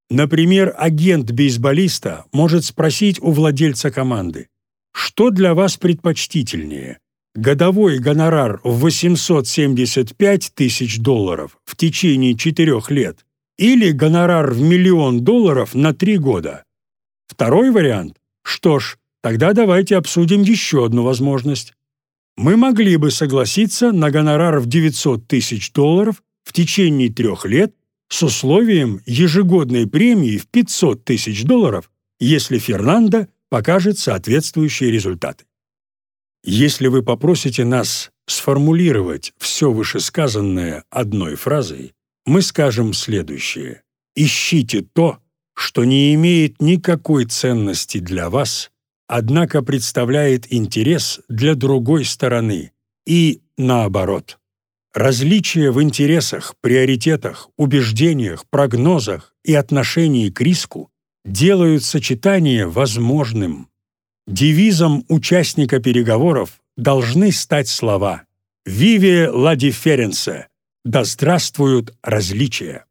Например, агент бейсболиста может спросить у владельца команды, что для вас предпочтительнее годовой гонорар в 875 тысяч долларов в течение четырех лет или гонорар в миллион долларов на три года. Второй вариант. Что ж, тогда давайте обсудим еще одну возможность. Мы могли бы согласиться на гонорар в 900 тысяч долларов в течение трех лет с условием ежегодной премии в 500 тысяч долларов, если Фернандо покажет соответствующие результаты. Если вы попросите нас сформулировать все вышесказанное одной фразой, мы скажем следующее. Ищите то, что не имеет никакой ценности для вас, однако представляет интерес для другой стороны, и наоборот. Различия в интересах, приоритетах, убеждениях, прогнозах и отношении к риску делают сочетание возможным. Девизом участника переговоров должны стать слова «Vive la difference» – «Да здравствуют различия».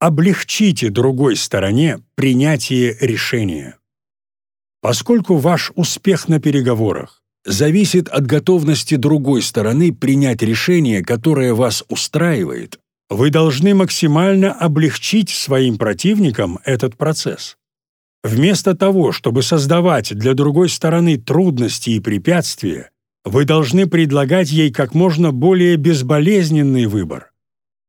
Облегчите другой стороне принятие решения. Поскольку ваш успех на переговорах зависит от готовности другой стороны принять решение, которое вас устраивает, вы должны максимально облегчить своим противникам этот процесс. Вместо того, чтобы создавать для другой стороны трудности и препятствия, вы должны предлагать ей как можно более безболезненный выбор.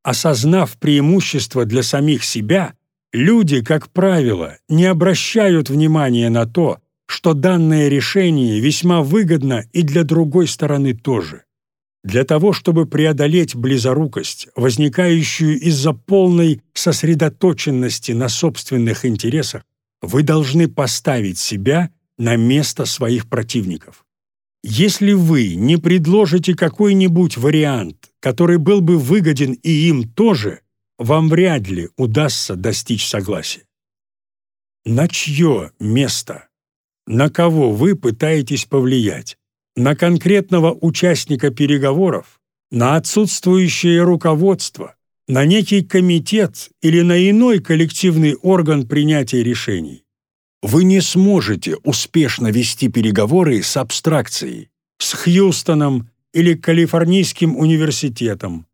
Осознав преимущество для самих себя, люди, как правило, не обращают внимания на то, что данное решение весьма выгодно и для другой стороны тоже. Для того, чтобы преодолеть близорукость, возникающую из-за полной сосредоточенности на собственных интересах, вы должны поставить себя на место своих противников. Если вы не предложите какой-нибудь вариант, который был бы выгоден и им тоже, вам вряд ли удастся достичь согласия. На чье место? На кого вы пытаетесь повлиять? На конкретного участника переговоров? На отсутствующее руководство? На некий комитет или на иной коллективный орган принятия решений. Вы не сможете успешно вести переговоры с абстракцией, с Хьюстоном или Калифорнийским университетом.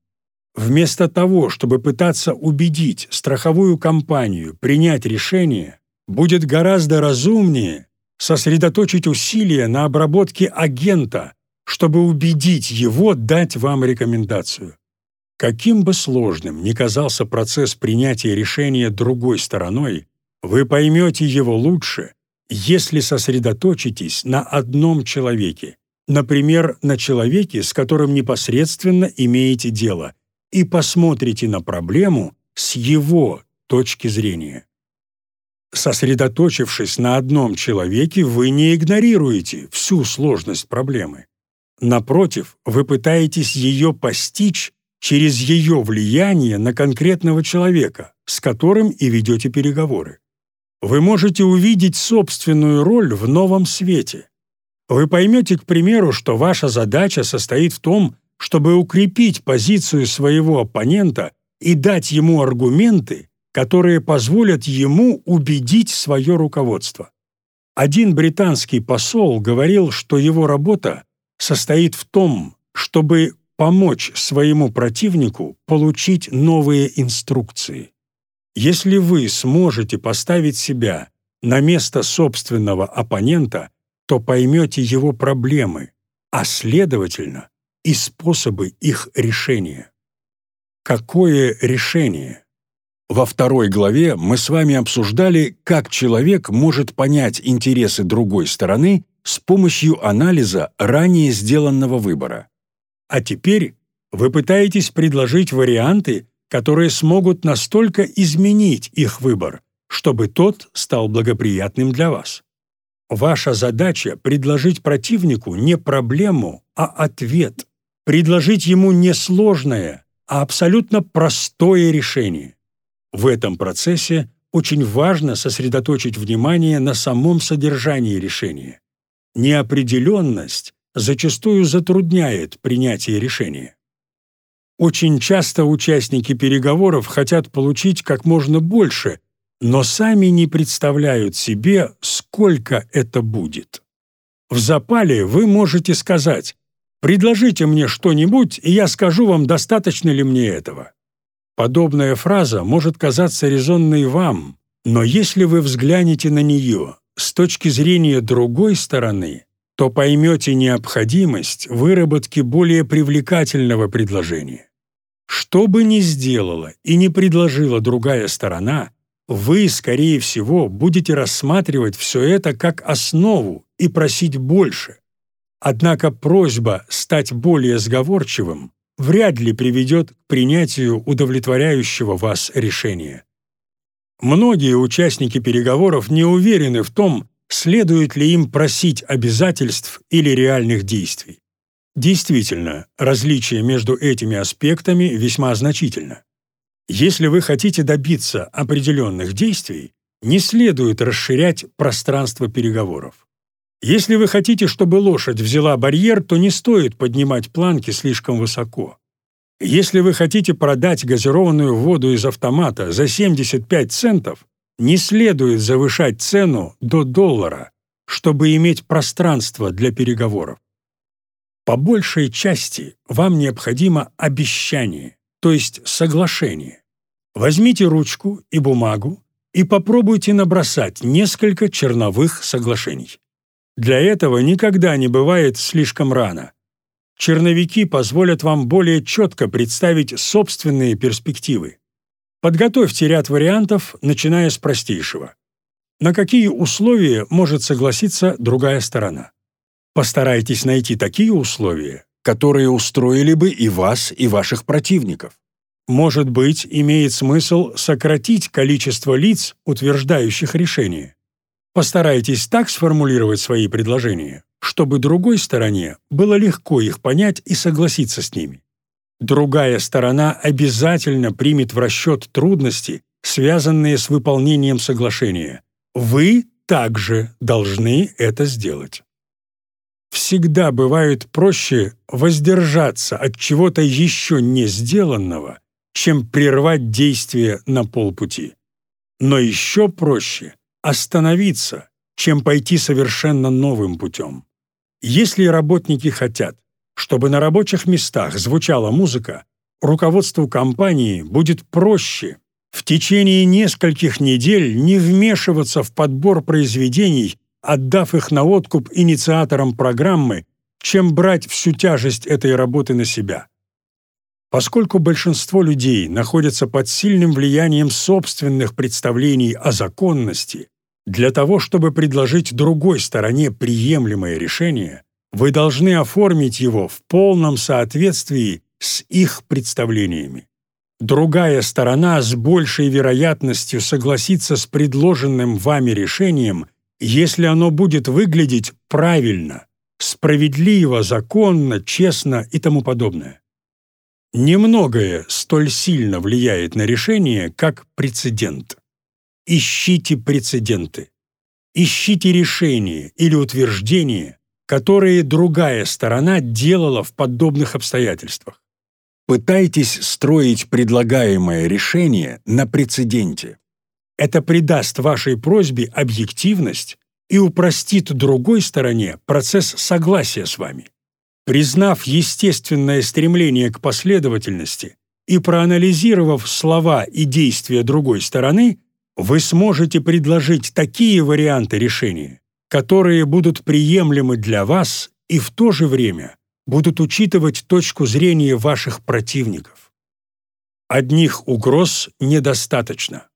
Вместо того, чтобы пытаться убедить страховую компанию принять решение, будет гораздо разумнее сосредоточить усилия на обработке агента, чтобы убедить его дать вам рекомендацию. Каким бы сложным ни казался процесс принятия решения другой стороной, вы поймете его лучше, если сосредоточитесь на одном человеке, например, на человеке, с которым непосредственно имеете дело, и посмотрите на проблему с его точки зрения. Сосредоточившись на одном человеке, вы не игнорируете всю сложность проблемы. Напротив, вы пытаетесь ее постичь через ее влияние на конкретного человека, с которым и ведете переговоры. Вы можете увидеть собственную роль в новом свете. Вы поймете, к примеру, что ваша задача состоит в том, чтобы укрепить позицию своего оппонента и дать ему аргументы, которые позволят ему убедить свое руководство. Один британский посол говорил, что его работа состоит в том, чтобы помочь своему противнику получить новые инструкции. Если вы сможете поставить себя на место собственного оппонента, то поймете его проблемы, а следовательно и способы их решения. Какое решение? Во второй главе мы с вами обсуждали, как человек может понять интересы другой стороны с помощью анализа ранее сделанного выбора. А теперь вы пытаетесь предложить варианты, которые смогут настолько изменить их выбор, чтобы тот стал благоприятным для вас. Ваша задача — предложить противнику не проблему, а ответ. Предложить ему не сложное, а абсолютно простое решение. В этом процессе очень важно сосредоточить внимание на самом содержании решения. Неопределенность зачастую затрудняет принятие решения. Очень часто участники переговоров хотят получить как можно больше, но сами не представляют себе, сколько это будет. В запале вы можете сказать «предложите мне что-нибудь, и я скажу вам, достаточно ли мне этого». Подобная фраза может казаться резонной вам, но если вы взглянете на нее с точки зрения другой стороны, то поймете необходимость выработки более привлекательного предложения. Что бы ни сделала и не предложила другая сторона, вы, скорее всего, будете рассматривать все это как основу и просить больше. Однако просьба стать более сговорчивым вряд ли приведет к принятию удовлетворяющего вас решения. Многие участники переговоров не уверены в том, следует ли им просить обязательств или реальных действий. Действительно, различие между этими аспектами весьма значительно. Если вы хотите добиться определенных действий, не следует расширять пространство переговоров. Если вы хотите, чтобы лошадь взяла барьер, то не стоит поднимать планки слишком высоко. Если вы хотите продать газированную воду из автомата за 75 центов, не следует завышать цену до доллара, чтобы иметь пространство для переговоров. По большей части вам необходимо обещание, то есть соглашение. Возьмите ручку и бумагу и попробуйте набросать несколько черновых соглашений. Для этого никогда не бывает слишком рано. Черновики позволят вам более четко представить собственные перспективы. Подготовьте ряд вариантов, начиная с простейшего. На какие условия может согласиться другая сторона? Постарайтесь найти такие условия, которые устроили бы и вас, и ваших противников. Может быть, имеет смысл сократить количество лиц, утверждающих решение. Постарайтесь так сформулировать свои предложения, чтобы другой стороне было легко их понять и согласиться с ними. Другая сторона обязательно примет в расчет трудности, связанные с выполнением соглашения. Вы также должны это сделать всегда бывает проще воздержаться от чего-то еще не сделанного, чем прервать действие на полпути. Но еще проще остановиться, чем пойти совершенно новым путем. Если работники хотят, чтобы на рабочих местах звучала музыка, руководству компании будет проще в течение нескольких недель не вмешиваться в подбор произведений отдав их на откуп инициаторам программы, чем брать всю тяжесть этой работы на себя. Поскольку большинство людей находятся под сильным влиянием собственных представлений о законности, для того, чтобы предложить другой стороне приемлемое решение, вы должны оформить его в полном соответствии с их представлениями. Другая сторона с большей вероятностью согласится с предложенным вами решением если оно будет выглядеть правильно, справедливо, законно, честно и тому подобное. Немногое столь сильно влияет на решение, как прецедент. Ищите прецеденты. Ищите решения или утверждения, которые другая сторона делала в подобных обстоятельствах. Пытайтесь строить предлагаемое решение на прецеденте. Это придаст вашей просьбе объективность и упростит другой стороне процесс согласия с вами. Признав естественное стремление к последовательности и проанализировав слова и действия другой стороны, вы сможете предложить такие варианты решения, которые будут приемлемы для вас и в то же время будут учитывать точку зрения ваших противников. Одних угроз недостаточно.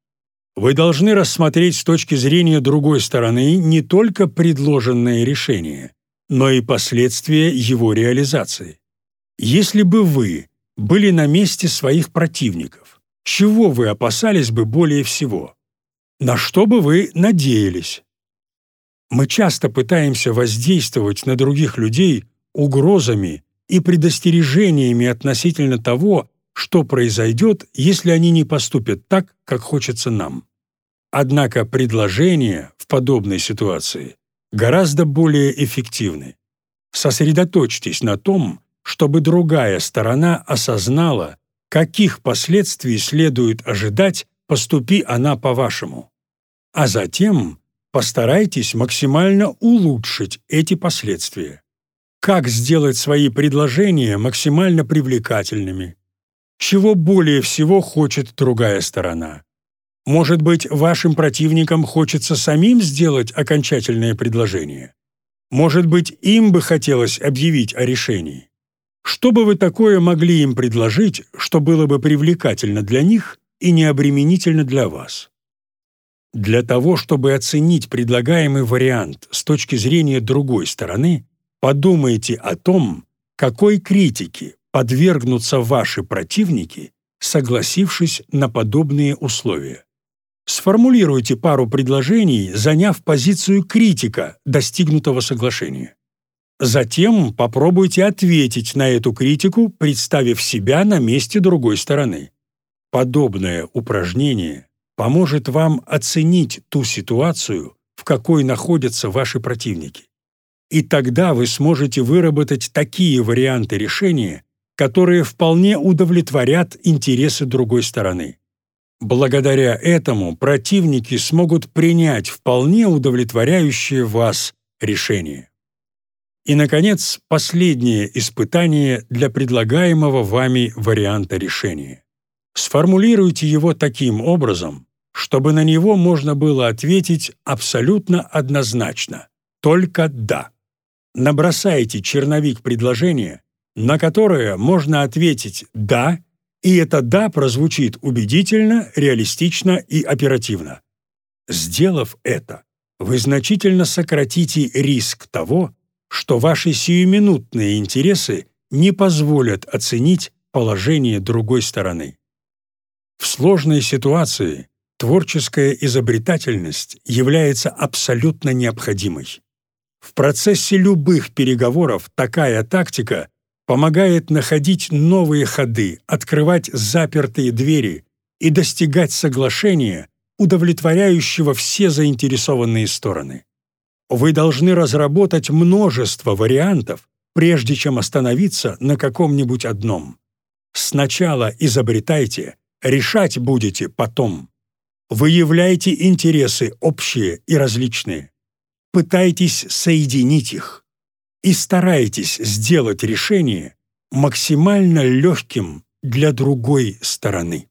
Вы должны рассмотреть с точки зрения другой стороны не только предложенное решение, но и последствия его реализации. Если бы вы были на месте своих противников, чего вы опасались бы более всего? На что бы вы надеялись? Мы часто пытаемся воздействовать на других людей угрозами и предостережениями относительно того, что произойдет, если они не поступят так, как хочется нам. Однако предложения в подобной ситуации гораздо более эффективны. Сосредоточьтесь на том, чтобы другая сторона осознала, каких последствий следует ожидать, поступи она по-вашему. А затем постарайтесь максимально улучшить эти последствия. Как сделать свои предложения максимально привлекательными, чего более всего хочет другая сторона. Может быть, вашим противникам хочется самим сделать окончательное предложение? Может быть, им бы хотелось объявить о решении? Что бы вы такое могли им предложить, что было бы привлекательно для них и необременительно для вас? Для того, чтобы оценить предлагаемый вариант с точки зрения другой стороны, подумайте о том, какой критики, подвергнутся ваши противники, согласившись на подобные условия. Сформулируйте пару предложений, заняв позицию критика достигнутого соглашения. Затем попробуйте ответить на эту критику, представив себя на месте другой стороны. Подобное упражнение поможет вам оценить ту ситуацию, в какой находятся ваши противники. И тогда вы сможете выработать такие варианты решения, которые вполне удовлетворят интересы другой стороны. Благодаря этому противники смогут принять вполне удовлетворяющее вас решение. И, наконец, последнее испытание для предлагаемого вами варианта решения. Сформулируйте его таким образом, чтобы на него можно было ответить абсолютно однозначно, только «да». Набросайте черновик предложения, на которое можно ответить «да», и это «да» прозвучит убедительно, реалистично и оперативно. Сделав это, вы значительно сократите риск того, что ваши сиюминутные интересы не позволят оценить положение другой стороны. В сложной ситуации творческая изобретательность является абсолютно необходимой. В процессе любых переговоров такая тактика помогает находить новые ходы, открывать запертые двери и достигать соглашения, удовлетворяющего все заинтересованные стороны. Вы должны разработать множество вариантов, прежде чем остановиться на каком-нибудь одном. Сначала изобретайте, решать будете потом. Выявляйте интересы общие и различные. Пытайтесь соединить их и старайтесь сделать решение максимально легким для другой стороны.